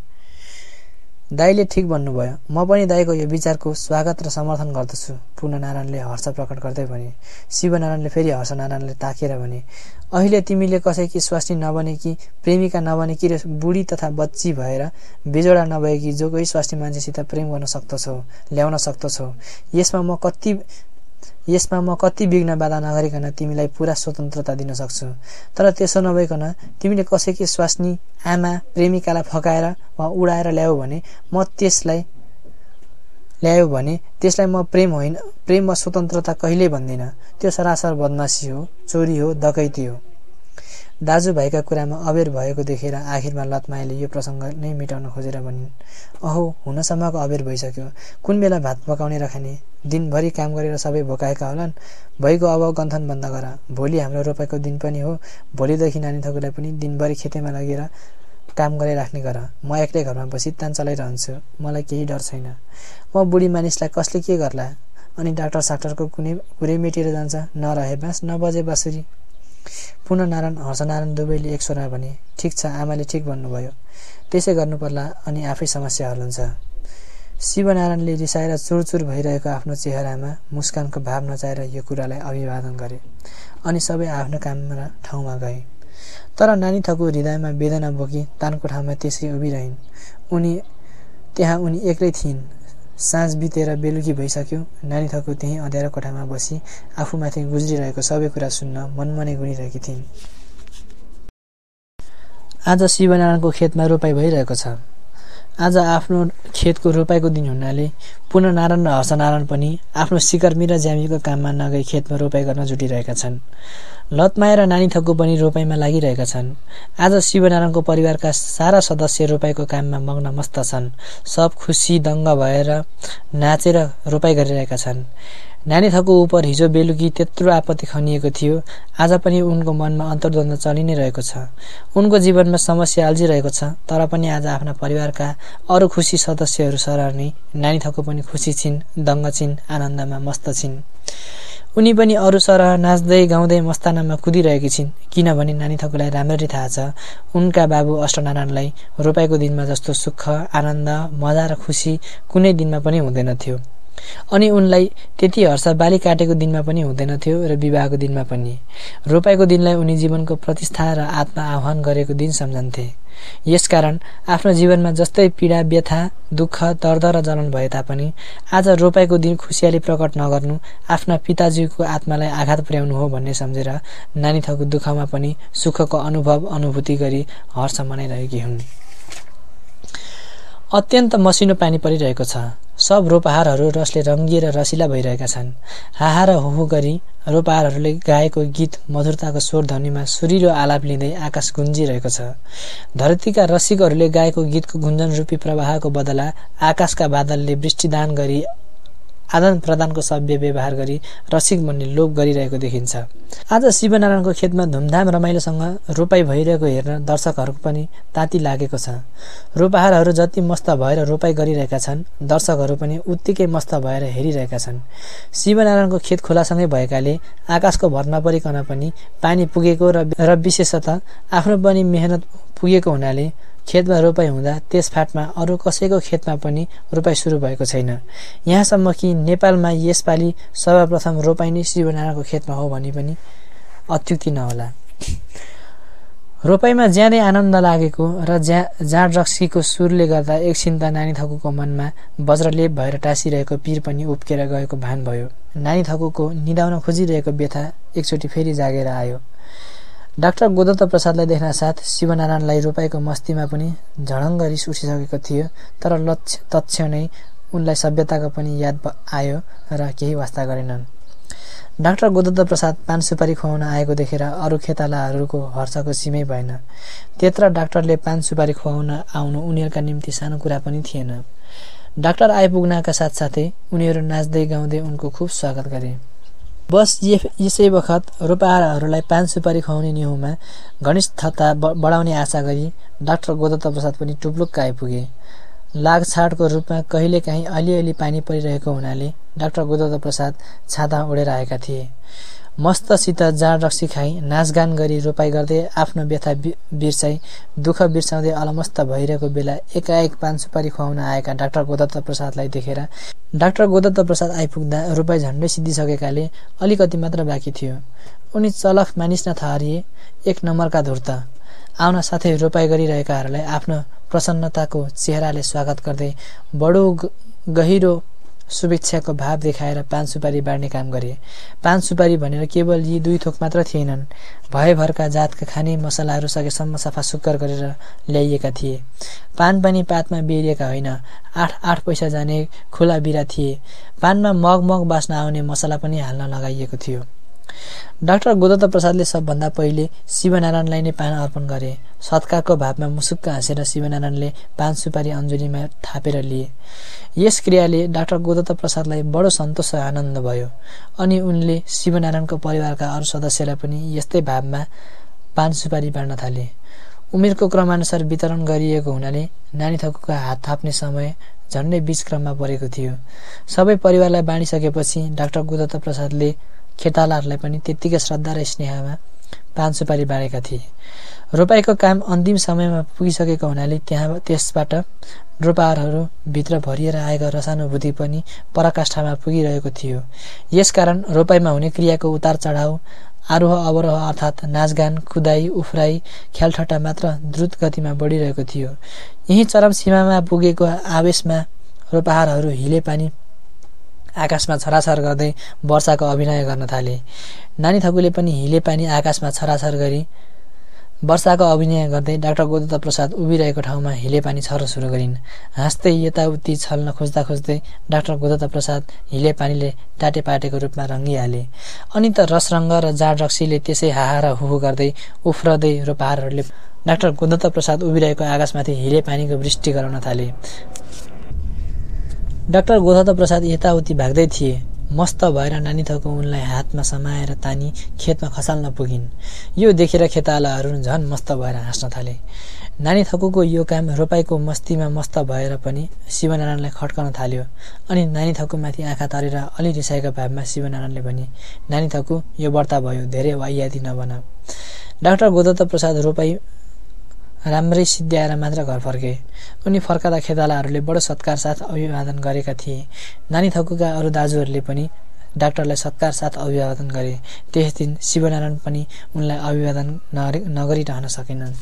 दाईले ठिक भन्नुभयो। म पनि दाईको यो विचारको स्वागत र समर्थन गर्दछु पूर्णनारायणले हर्ष प्रकट गर्दै भने। शिवनारायणले फेरि हर्षनारायणले ताकेर भने अहिले तिमीले कसैकी स्वास्नी नबनेकी प्रेमिका नबनेकी र बुढी तथा बच्ची भएर बेजोडा नभएकी जो कोही स्वास्नी मान्छेसित प्रेम गर्न सक्दछौ ल्याउन सक्दछौ यसमा म कति यसमा म कति विघ्न बाधा नगरिकन तिमीलाई पुरा स्वतन्त्रता दिन सक्छु। तर त्यसो नभइकन तिमीले कसैकी स्वास्नी आमा प्रेमिकालाई फकाएर वा उडाएर ल्यायो भने म त्यसलाई ल्यायो भने त्यसलाई म प्रेम होइन प्रेम वा स्वतन्त्रता कहिल्यै भन्दिनँ। त्यो सरासर बदमासी हो चोरी हो डकैती हो। दाजुभाइका कुरामा अबेर भएको देखेर आखिरमा लतमायाले यो प्रसङ्ग नै मेटाउन खोजेर भनिन् अहो हुनसम्मको अबेर भइसक्यो। कुन बेला भात पकाउने र खाने? दिनभरि काम गरेर सबै भोकाएका होलान्? भइको अब गन्थन बन्द गर। भोलि हाम्रो रोपाइको दिन पनि हो। भोलिदेखि नानी थकुलाई पनि दिनभरि खेतीमा लगेर काम गरिराख्ने गर। म एक्लै घरमा बसी तान चलाइरहन्छु। मलाई केही डर छैन। म बुढी मानिसलाई कसले के गर्ला? अनि डाक्टर साक्टरको कुनै कुरै मेटिएर जान्छ? नरहे बाँस नबजे बाँसुरी। पुनः नारायण हर्षनारायण दुवैले एक स्वरमा भने ठिक छ आमाले ठिक भन्नुभयो। त्यसै गर्नुपर्ला अनि आफै समस्या हुन्छ शिवनारायणले रिसाएर चुरचुर भइरहेको आफ्नो चेहरामा मुस्कानको भाव नचाहेर यो कुरालाई अभिवादन गरे अनि सबै आफ्नो काममा ठाउँमा गए। तर नानी थको हृदयमा वेदना बोकी तानको ठाउँमा त्यसै उभिरहन्। उनी त्यहाँ उनी एक्लै थिइन्। साँझ बितेर बेलुकी भइसक्यो। नानी थको त्यहीँ अँध्यारो कोठामा बसी आफूमाथि गुज्रिरहेको सबै कुरा सुन्न मनमनै गुनिरहेकी थिइन्। आज शिवनारायणको खेतमा रोपाइ भइरहेको छ। आज आफ्नो खेतको रोपाइको दिन हुनाले पुनः नारायण र हर्षनारायण पनि आफ्नो सिकर्मी र ज्यामीको काममा नगई खेतमा रोपाइ गर्न जुटिरहेका छन्। लतमाया र नानी पनि रोपाइँमा लागिरहेका छन्। आज शिवनारायणको परिवारका सारा सदस्य रोपाइँको काममा मग्न मस्त छन्। सब खुसी दङ्ग भएर नाचेर रोपाइ गरिरहेका छन्। नानी थको उप हिजो बेलुकी त्यत्रो आपत्ति खनिएको थियो। आज पनि उनको मनमा अन्तर्द्वन्द चलि नै रहेको छ। उनको जीवनमा समस्या अल्झिरहेको छ तर पनि आज आफ्ना परिवारका अरू खुसी सदस्यहरू सरह नै नानी थको पनि खुसी छिन् दङ्ग छिन् आनन्दमा मस्त छिन्। उनी पनि अरू सरह नाच्दै गाउँदै मस्तानामा कुदिरहेकी छिन् किनभने नानी थकुलाई राम्ररी थाहा छ उनका बाबु अष्टनारायणलाई रोपाइको दिनमा जस्तो सुख आनन्द मजा र खुसी कुनै दिनमा पनि हुँदैनथ्यो अनि उनलाई त्यति हर्ष बाली काटेको दिनमा पनि हुँदैनथ्यो र विवाहको दिनमा पनि। रोपाइको दिनलाई उनी जीवनको प्रतिष्ठा र आत्मा आह्वान गरेको दिन सम्झन्थे। यसकारण आफ्नो जीवनमा जस्तै पीडा व्यथा दुःख दर्द र जलन भए तापनि आज रोपाइको दिन खुसियाली प्रकट नगर्नु आफ्ना पिताजीको आत्मालाई आघात पुर्याउनु हो भन्ने सम्झेर नानी थको दुःखमा पनि सुखको अनुभव अनुभूति गरी हर्ष मनाइरहेकी हुन्। अत्यन्त मसिनो पानी परिरहेको छ। सब रोपहारहरू रसले रङ्गिएर रसिला भइरहेका छन्। हाहा र हुहु गरी रोपहारहरूले गाएको गीत मधुरताको स्वर ध्वनिमा सुरिलो आलाप लिँदै आकाश गुन्जिरहेको छ। धरतीका रसिकहरूले गाएको गीतको गुन्जन रूपी प्रवाहको बदला आकाशका बादलले वृष्टिदान गरी आदान प्रदानको सभ्य व्यवहार गरी रसिक बन्ने लोभ गरिरहेको देखिन्छ। आज शिवनारायणको खेतमा धुमधाम रमाइलोसँग रोपाई भइरहेको हेर्न दर्शकहरूको पनि ताती लागेको छ। रोपाहारहरू जति मस्त भएर रोपाई गरिरहेका छन् दर्शकहरू पनि उत्तिकै मस्त भएर हेरिरहेका छन्। शिवनारायणको खेत खोलासँगै भएकाले आकाशको भरमा परिकन पनि पानी पुगेको र विशेषतः आफ्नो पनि मेहनत पुगेको हुनाले खेतमा रोपाइ हुँदा त्यस फाटमा अरू कसैको खेतमा पनि रोपाइ सुरु भएको छैन। यहाँसम्म कि नेपालमा यसपालि सर्वप्रथम रोपाइ नै शिवनारायणको खेतमा हो भने पनि अत्युक्ति नहोला। रोपाइमा ज्यादै आनन्द लागेको र ज्या जाँड रक्सीको सुरले गर्दा एकछिन त नानी थकुको मनमा वज्रलेप भएर टाँसिरहेको पिर पनि उप्केर गएको भान भयो। नानी थकुको निदाउन खोजिरहेको व्यथा एकचोटि फेरि जागेर आयो। डाक्टर गोदत्त प्रसादलाई देख्न साथ शिवनारायणलाई रोपाइको मस्तीमा पनि झडङ्ग रिस उठिसकेको थियो तर लक्ष्य तथ्य नै उनलाई सभ्यताको पनि याद आयो र केही वास्ता गरेनन्। डाक्टर गोदत्त प्रसाद पान सुपारी खुवाउन आएको देखेर अरू खेतालाहरूको हर्षको सीमै भएन। त्यत्र डाक्टरले पान सुपारी खुवाउन आउनु उनीहरूका निम्ति सानो कुरा पनि थिएन। डाक्टर आइपुग्नका साथसाथै उनीहरू नाच्दै गाउँदै उनको खुब स्वागत गरे। बस यसै बखत रोपाहाराहरूलाई पान सुपारी खुवाउने निहुमा घनिष्ठता बढाउने आशा गरी डाक्टर गोदत्त प्रसाद पनि टुप्लुक्क आइपुगे लागछाडको रूपमा कहिलेकाहीँ अलिअलि पानी परिरहेको हुनाले डाक्टर गोदत्त प्रसाद छाता ओढेर आएका थिए। मस्तसित जाँड रक्सी खाई नाचगान गरी रोपाई गर्दै आफ्नो व्यथा बिर्साई। दुःख बिर्साउँदै अलमस्त भइरहेको बेला एकाएक पान सुपारी खुवाउन आएका डाक्टर गोदत्त प्रसादलाई देखेर डाक्टर गोदत्त प्रसाद आइपुग्दा रोपाई झन्डै सिद्धिसकेकाले अलिकति मात्र बाँकी थियो। उनी चलख मानिस न थहरिए एक नम्बरका धुर्त। आउन साथै रोपाई गरिरहेकाहरूलाई आफ्नो प्रसन्नताको चेहराले स्वागत गर्दै बडो गहिरो शुभेच्छाको भाव देखाएर पान सुपारी बाँड्ने काम गरे। पान सुपारी भनेर केवल यी दुई थोक मात्र थिएनन्। भयभरका जातका खाने मसलाहरू सकेसम्म सफा सुक्कर गरेर ल्याइएका थिए। पान पनि पातमा बेरिएका होइन। आठ आठ पैसा जाने खुला बिरा थिए। पानमा मग मग बाँच्न आउने मसला पनि हाल्न लगाइएको थियो। डाक्टर गोदत्त प्रसादले सबभन्दा पहिले शिवनारायणलाई नै पान अर्पण गरे। सत्कारको भावमा मुसुक्क हाँसेर शिवनारायणले पान सुपारी अञ्जुलीमा थापेर लिए। यस क्रियाले डाक्टर गोदत्त प्रसादलाई बडो सन्तोष र आनन्द भयो। अनि उनले शिवनारायणको परिवारका अरू सदस्यलाई पनि यस्तै भावमा पान सुपारी बाँड्न थाले। उमेरको क्रमानुसार वितरण गरिएको हुनाले नानी थकुको हात थाप्ने समय झन्डै बीच क्रममा परेको थियो। सबै परिवारलाई बाँडिसकेपछि डाक्टर गोदत्त प्रसादले खेतालाहरूलाई पनि त्यत्तिकै श्रद्धा र स्नेहमा पान सुपारी बाँडेका थिए। रोपाइको काम अन्तिम समयमा पुगिसकेको हुनाले त्यहाँ त्यसबाट रोपारहरू भित्र भरिएर आएको रसानुभूति पनि पराकाष्ठामा पुगिरहेको थियो। यसकारण रोपाइमा हुने क्रियाको उतार चढाउ आरोह अवरोह अर्थात् नाचगान कुदाई उफ्राई ख्यालठट्टा मात्र द्रुत गतिमा बढिरहेको थियो। यही चरम सीमामा पुगेको आवेशमा रोपाहारहरू हिले पानी आकाशमा छराछर गर्दै वर्षाको अभिनय गर्न थाले। नानी थकुले पनि हिले पानी आकाशमा छराछर गरी वर्षाको अभिनय गर्दै डाक्टर गोदत्त प्रसाद उभिरहेको ठाउँमा हिले पानी छर्न सुरु गरिन्। हाँस्दै यताउति छल्न खोज्दा खोज्दै डाक्टर गोदत्त प्रसाद हिले पानीले टाटे पाटेको रूपमा रङ्गिहाले। अनि त रसरङ्ग र जाड रक्सीले त्यसै हाहा र हुहु गर्दै उफ्रदै रोपाहारहरूले डाक्टर गोदत्त प्रसाद उभिरहेको आकाशमाथि हिले पानीको वृष्टि गराउन थाले। डाक्टर गोदत्त प्रसाद यताउति भाग्दै थिए। मस्त भएर नानी थको उनलाई हातमा समाएर तानी खेतमा खसाल्न पुगिन्। यो देखेर खेतालाहरू झन् मस्त भएर हाँस्न थाले। नानी थकुको यो काम रोपाईको मस्तीमा मस्त भएर पनि शिवनारायणलाई खड्काउन थाल्यो। अनि नानी थकुमाथि आँखा तरेर अलि रिसाएका भावमा शिवनारायणले भने नानी थकु यो व्रता भयो धेरै वाइयादी नबना। डाक्टर गोदत्त प्रसाद रोपाई राम्रै सिद्ध्याएर मात्र घर फर्के। उनी फर्काँदा खेतालाहरूले बडो सत्कार साथ अभिवादन गरेका थिए। नानी थकुका अरू दाजुहरूले पनि डाक्टरलाई सत्कार साथ अभिवादन गरे। त्यस दिन शिवनारायण पनि उनलाई अभिवादन नगरिरहन सकेनन्।